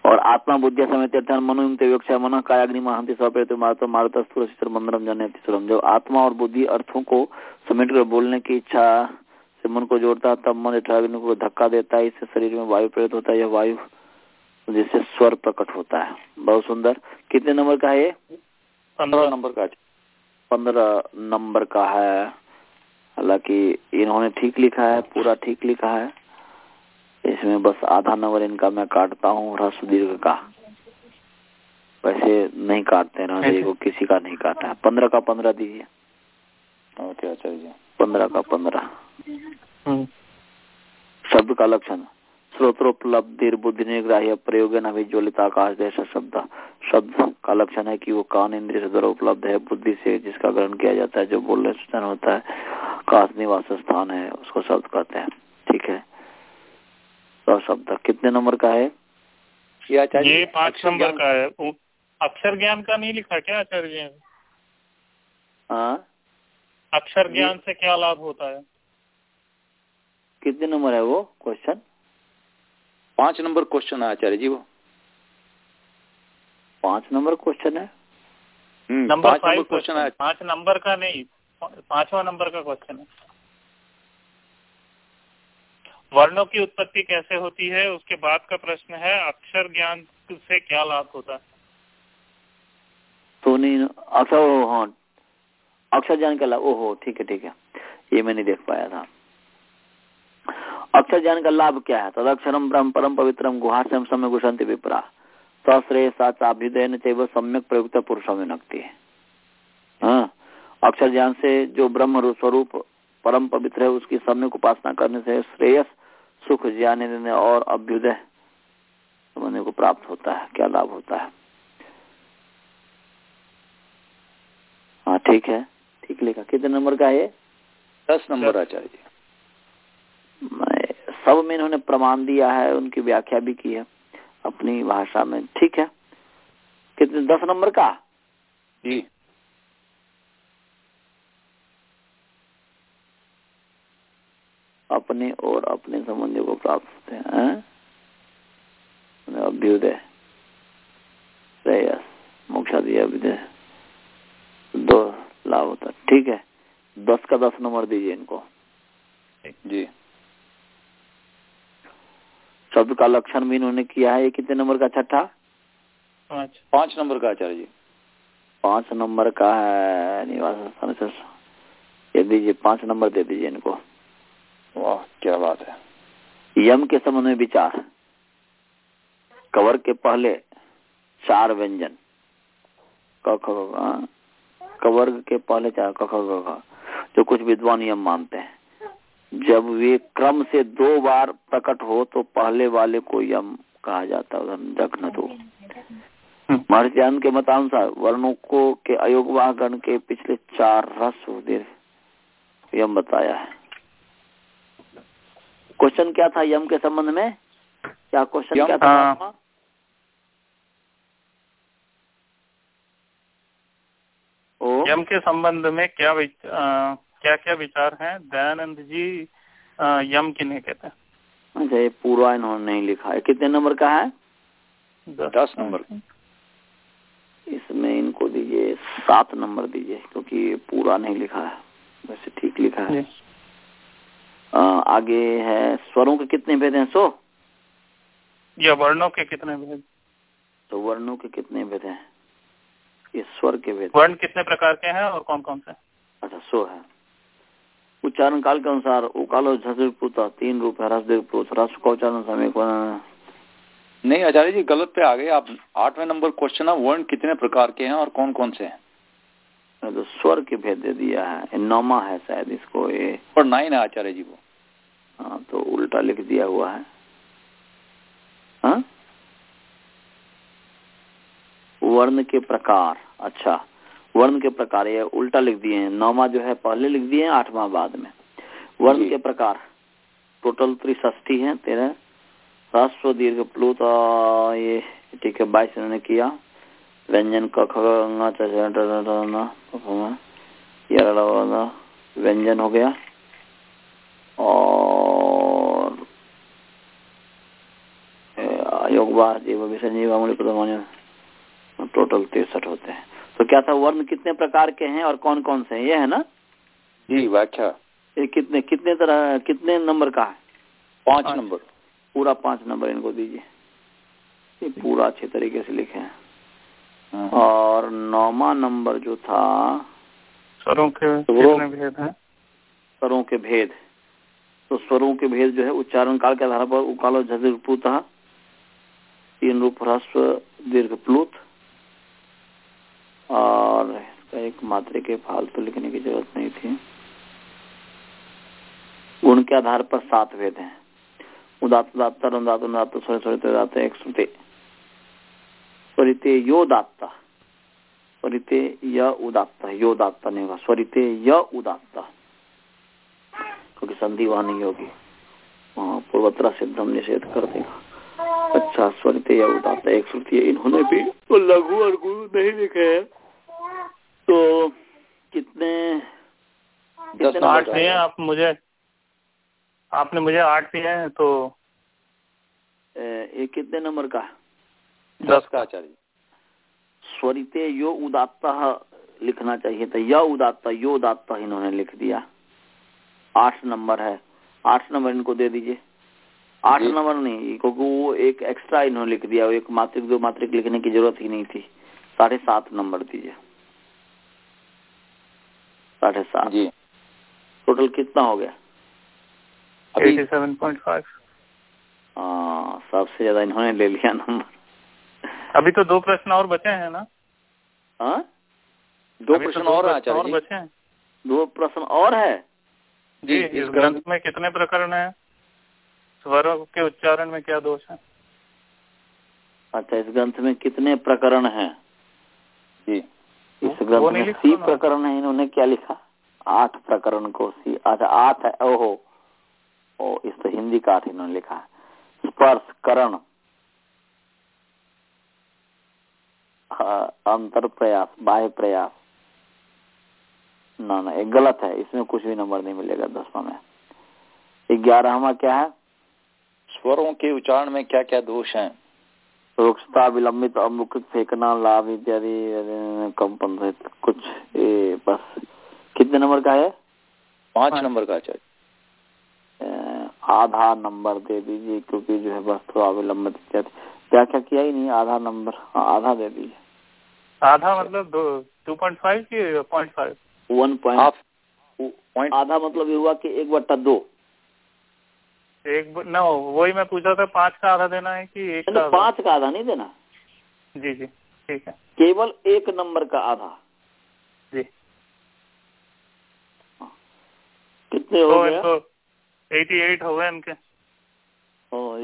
और आत्मा, बुद्धि मनोयुक्त विवक्षा, मन कायाग्नि महंति, सपेत मंदरम जब आत्मा और बुद्धि अर्थों को समेट कर बोलने की इच्छा से मन को जोड़ता है, तब मन को धक्का देता है, इससे शरीर में वायु प्रेरित होता है, यह वायु जिससे स्वर प्रकट होता है। बहुत सुंदर। कितने नंबर का है ये? पंद्रह। नंबर का पंद्रह नंबर का है। हालाँकि इन्होंने ठीक लिखा है पूरा ठीक लिखा है। इसमें बस आधा नंबर इनका मैं काटता हूँ ह्रस्व दीर्घ का। वैसे नहीं काटते हैं को किसी का नहीं काटा। है पंद्रह का पंद्रह दीजिए। आचार्य जी पंद्रह का पंद्रह। हम्म। शब्द का लक्षण। श्रोत्रोपलब्धि बुद्धि निग्राह्य प्रयोग ज्वलित आकाश जैसा शब्द। शब्द का लक्षण है कि वो कान इंद्रिय से द्वारा उपलब्ध है। बुद्धि से जिसका ग्रहण किया जाता है जो बोलने सूचन होता है काश निवास स्थान है उसको शब्द कहते हैं। ठीक है? तो शब्द कितने नंबर का है? ये पाँच नंबर का है। अक्षर ज्ञान का नहीं लिखा क्या आचार्य? जी हाँ? अक्षर ज्ञान से क्या लाभ होता है? कितने नंबर है वो? क्वेश्चन? पाँच नंबर क्वेश्चन है आचार्य जी वो। पाँच नंबर क्वेश्चन है? हम्म, नंबर फाइव क्वेश्चन है। पाँच नंबर का नहीं पांचवा नंबर का क्वेश्चन है। वर्णों की उत्पत्ति कैसे होती है उसके बाद का प्रश्न है अक्षर ज्ञान से क्या लाभ होता है? तो नहीं अक्षर हाँ अक्षर ज्ञान का लाभ ओहो ठीक है ठीक है। ये मैं नहीं देख पाया था। अक्षर ज्ञान का लाभ क्या है? तदक्षरम ब्रह्म परम पवित्रम गुहास्यम समय घुषंति विपरा। सश्रेय साभ्युदय चैव सम्यक प्रयुक्त पुरुष में नकती है? अक्षर ज्ञान से जो ब्रह्म स्वरूप परम पवित्र है, उसकी सम्यक उपासना करने से श्रेयस, सुख ज्ञान और अभ्युदय समझने को प्राप्त होता है। क्या लाभ होता है? हाँ ठीक है। ठीक लिखा। कितने नंबर का है दस नंबर आचार्य जी। सब में इन्होंने प्रमाण दिया है उनकी व्याख्या भी की है अपनी भाषा में। ठीक है? कितने दस नंबर का? जी। अपने और अपने संबंधी को प्राप्त होते हैं अभ्युदय श्रेयस मोक्षादि अभ्युदय दो लाभ होता ठीक है? दस का दस नंबर दीजिए इनको। जी। शब्द का लक्षण भी इन्होंने किया है। ये कितने नंबर का छठा? पाँच। पाँच नंबर का आचार्य जी। पाँच नंबर का है निवास ये दीजिए पाँच नंबर दे दीजिए इनको। वाह क्या बात है। यम के संबंध में विचार। कवर के पहले चार व्यंजन। क कवर के पहले चार क जो कुछ विद्वान यम मानते हैं। जब वे क्रम से दो बार प्रकट हो तो पहले वाले को यम कहा जाता है जख्न तो। महर्षि के मतानुसार वर्णों को के अयोगवाह गण के पिछले चार रस यम बताया है। क्वेश्चन क्या था यम के संबंध में? क्या क्वेश्चन क्या था हाँ। यम के संबंध में क्या क्या क्या विचार हैं? दयानंद जी यम किन्हें कहते हैं? अच्छा ये पूरा इन्होंने नहीं लिखा है। कितने नंबर का है? दस। नंबर। इसमें इनको दीजिए सात नंबर दीजिए क्योंकि पूरा नहीं लिखा है। वैसे ठीक लिखा है। आ, आगे है स्वरों के कितने भेद हैं? सो? या वर्णों के कितने भेद? तो वर्णों के कितने भेद हैं? ये स्वर के भेद। वर्ण कितने प्रकार के हैं और कौन कौन से? अच्छा सो है। उच्चारण काल के अनुसार उकालो झसपुता तीन रूप है रसदेव रस का उच्चारण समय को नहीं आचार्य जी गलत पे आ गए। आप आठवें नंबर क्वेश्चन है वर्ण कितने प्रकार के हैं और कौन कौन से हैं? तो स्वर के भेद दे दिया है। नौमा है शायद इसको ये। और नाइन है आचार्य जी वो। हाँ तो उल्टा लिख दिया हुआ है। हाँ? वर्ण के प्रकार अच्छा। वर्ण के प्रकार ये उल्टा लिख दिए हैं नौवा जो है पहले लिख दिए हैं आठवां बाद में। वर्ण के प्रकार टोटल त्रिष्ठी है तेरह। ह्रस्व दीर्घ प्लुत ये ठीक है बाईस इन्होंने किया। व्यंजन क व्यंजन हो गया। और योगवाद जीव विसर्जन टोटल तिरसठ होते हैं। तो क्या था वर्ण कितने प्रकार के हैं और कौन कौन से हैं? ये है ना? जी व्याख्या। ये कितने कितने तरह कितने नंबर का है? पाँच नंबर। पूरा पाँच नंबर इनको दीजिए। ये पूरा अच्छे तरीके से लिखे हैं। हाँ। और नौवा नंबर जो था स्वरों के भेद हैं? स्वरों के भेद। तो स्वरों के भेद जो है उच्चारण काल के आधार पर उकालो झदीर्पूत तीन रूप ह्रस्व दीर्घ प्लुत और इसका एक मात्रे के फालतू लिखने की ज़रूरत नहीं थी। गुण के आधार पर सात वेद हैं। उदात्त दात्त अनुदात स्वरित स्वरित दात एक श्रुते। स्वरिते यो दात्ता। स्वरिते य उदात्ता। यो दात्ता नहीं होगा। स्वरिते य उदात्ता। क्योंकि संधि वहाँ नहीं होगी वहाँ पूर्वत्र सिद्धम निषेध कर देगा अच्छा स्वरित या उदात्ता। एक श्रुति इन्होंने भी तो लघु और गुरु नहीं लिखे हैं। तो कितने दस आठ दिए आप मुझे? आपने मुझे आठ दिए हैं तो ये कितने नंबर का? दस का। आचार्य स्वरिते यो उदात्ता लिखना चाहिए था। या उदात्ता यो उदात्ता इन्होंने लिख दिया। आठ नंबर है। आठ नंबर इनको दे दीजिए। आठ नंबर नहीं क्योंकि वो एक एक्स्ट्रा इन्होंने लिख दिया। एक मात्रिक दो मात्रिक लिखने की ज़रूरत ही नहीं थी। साढ़े सात नंबर दीजिए। साढ़े सात। जी। टोटल कितना हो गया? अभी एटी सेवन पॉइंट फाइव। हाँ सबसे ज़्यादा इन्होंने ले लिया नंबर। अभी तो दो प्रश्न और बचे हैं ना? हाँ? दो तो प्रश्न और और बचे हैं। दो प्रश्न और है? जी इस ग्रंथ में कितने प्रकरण हैं? स्वरों के उच्चारण में क्या दोष है? अच्छा इस ग्रंथ में कितने प्रकरण हैं? जी। इस ग्रंथ में सी प्रकरण है इन्होंने क्या लिखा? आठ प्रकरण को सी अच्छा आठ है ओहो। ओ इस तो हिंदी का आठ इन्होंने लिखा है। स्पर्श करण। अंतर प्रयास बाह्य प्रयास। ना ना ये गलत है इसमें कुछ भी नंबर नहीं मिलेगा दसवा में। ग्यारहवा क्या है? स्वरों के उच्चारण में क्या क्या दोष हैं? रुक्षता विलंबित अमुक फेंकना लाभ इत्यादि कंपन सहित कुछ ये बस। कितने नंबर का है? पाँच। नंबर का आचार्य आधा नंबर दे दीजिए क्योंकि जो है वस्तु अविलंबित इत्यादि। व्याख्या किया ही नहीं आधा नंबर हाँ आधा दे दीजिए। आधा मतलब टू पॉइंट फाइव की point five one point point आधा मतलब ये हुआ कि एक बट्टा दो। एक ना वही मैं पूछा था पाँच का आधा देना है कि एक का यानी आधा? पाँच का आधा नहीं देना? जी जी ठीक है। केवल एक नंबर का आधा? जी। कितने हो तो एटी एट हो गए इनके।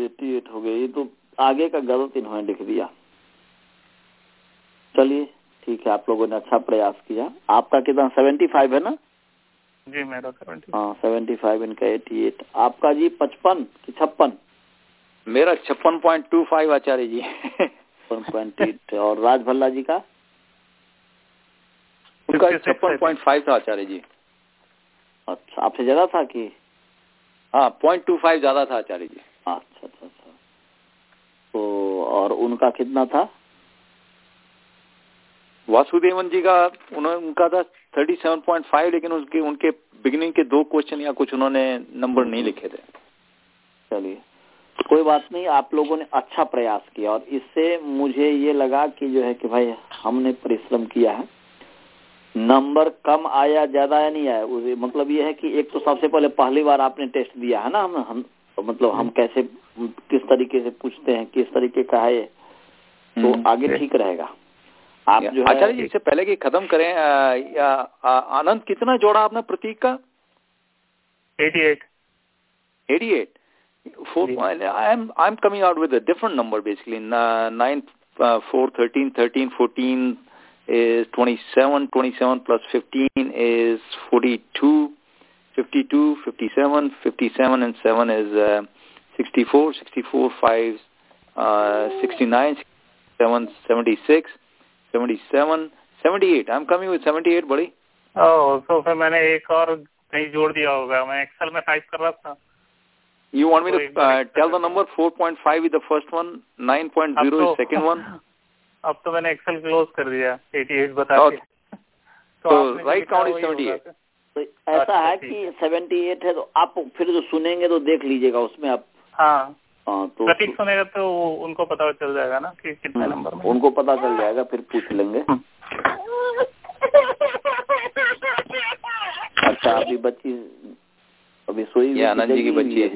एटी एट हो गए। ये तो आगे का गलत इन्होंने लिख दिया। चलिए ठीक है आप लोगों ने अच्छा प्रयास किया। आपका कितना? सेवेंटी फाइव है ना? जी मेरा सेवेंटी हाँ सेवेंटी फाइव इनका एटी एट आपका जी पचपन की छप्पन? मेरा छप्पन पॉइंट टू फाइव आचार्य जी। वन पॉइंट एट और राज भल्ला जी का? उनका छप्पन पॉइंट फाइव था आचार्य जी। अच्छा आपसे ज़्यादा था कि? हाँ पॉइंट टू फाइव ज़्यादा था आचार्य जी। अच्छा अच्छा अच्छा। तो और उनका कितना था? वासुदेवन जी का उन्होंने उनका था थर्टी सेवन पॉइंट फाइव लेकिन उसके उनके बिगिनिंग के दो क्वेश्चन या कुछ उन्होंने नंबर नहीं लिखे थे। चलिए। कोई बात नहीं आप लोगों ने अच्छा प्रयास किया और इससे मुझे ये लगा कि जो है कि भाई हमने परिश्रम किया है। नंबर कम आया ज़्यादा या नहीं आया। उसे मतलब ये है कि एक तो सबसे पहले पहली बार आपने टेस्ट दिया है ना? हम हम मतलब हम कैसे किस तरीके से पूछते हैं किस तरीके का है तो हम्म। आगे ठीक रहेगा। आप जो आचार्य जी है इससे पहले कि खत्म करें आ, या, आ, आनंद कितना जोड़ा आपने प्रतीक का eighty eight eighty eight four G. I am I am coming out with different number basically nine four thirteen thirteen fourteen is 27 27 plus 15 is 42 52 57 57 and 7 is uh, 64 64 5 uh, 69 7 76 77 78 i'm coming with 78 buddy. ओह तो फिर मैंने एक और कहीं जोड़ दिया होगा। मैं एक्सेल में टाइप कर रहा था। You want me to uh, tell the number? 4.5 is the first one 9.0 अब is तो second one. [LAUGHS] अब तो मैंने एक्सेल क्लोज कर दिया एटी एट बता Okay. के So, आपने जो right लिखा count is वही होगा 78. तो ऐसा अच्छा, है ठीक कि सेवेंटी एट है तो आप फिर जो सुनेंगे तो देख लीजिएगा उसमें आप हाँ। हाँ तो प्रतीक सुनेगा तो उनको पता चल जाएगा ना कि कितने हम्म, नंबर में। उनको पता चल जाएगा फिर पूछ लेंगे। अच्छा अभी बच्ची अभी सोई ये आनंद जी की बच्ची है।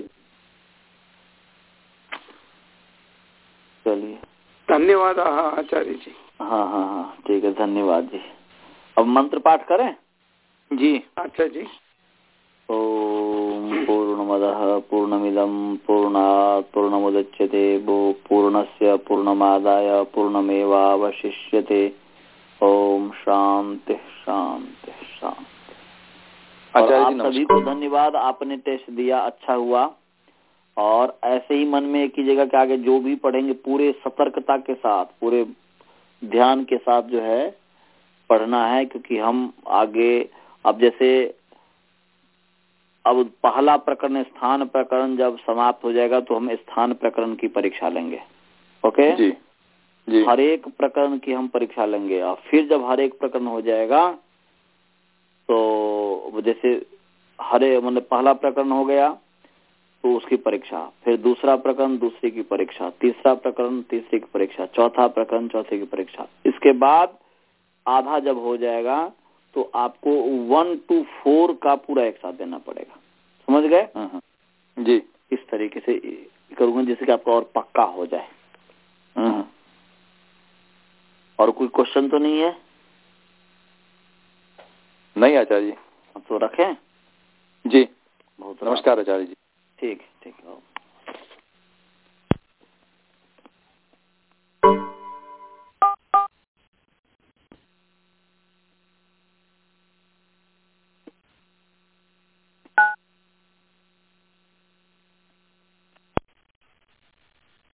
चलिए। धन्यवादाः आचार्य जी। हाँ हाँ हाँ ठीक है धन्यवाद जी। अब मंत्र पाठ करें? जी अच्छा जी। ॐ पूर्णमदः पूर्णमिदं पूर्णात् पूर्णमुदच्यते भो पूर्णस्य पूर्णमादाय पूर्णमेवावशिष्यते। ॐ शांति शांति शांति और आचार्य आप जी सभी को धन्यवाद आपने टेस्ट दिया अच्छा हुआ। और ऐसे ही मन में कीजिएगा कि आगे जो भी पढ़ेंगे पूरे सतर्कता के साथ पूरे ध्यान के साथ जो है पढ़ना है क्योंकि हम आगे अब जैसे अब पहला प्रकरण स्थान प्रकरण जब समाप्त हो जाएगा तो हम स्थान प्रकरण की परीक्षा लेंगे। ओके? जी। जी। हर एक प्रकरण की हम परीक्षा लेंगे। और फिर जब हर एक प्रकरण हो जाएगा तो जैसे हरे मतलब पहला प्रकरण हो गया तो उसकी परीक्षा। फिर दूसरा प्रकरण दूसरे की परीक्षा। तीसरा प्रकरण तीसरे की परीक्षा। चौथा प्रकरण चौथे की परीक्षा। इसके बाद आधा जब हो जाएगा तो आपको वन टू फोर का पूरा एक साथ देना पड़ेगा। समझ गए? हम्म, हम्म। जी। इस तरीके से करूँगा जिससे कि आपका और पक्का हो जाए। हम्म। और कोई क्वेश्चन तो नहीं है? नहीं आचार्य जी। तो रखें। जी। बहुत नमस्कार आचार्य जी। ठीक है ठीक है।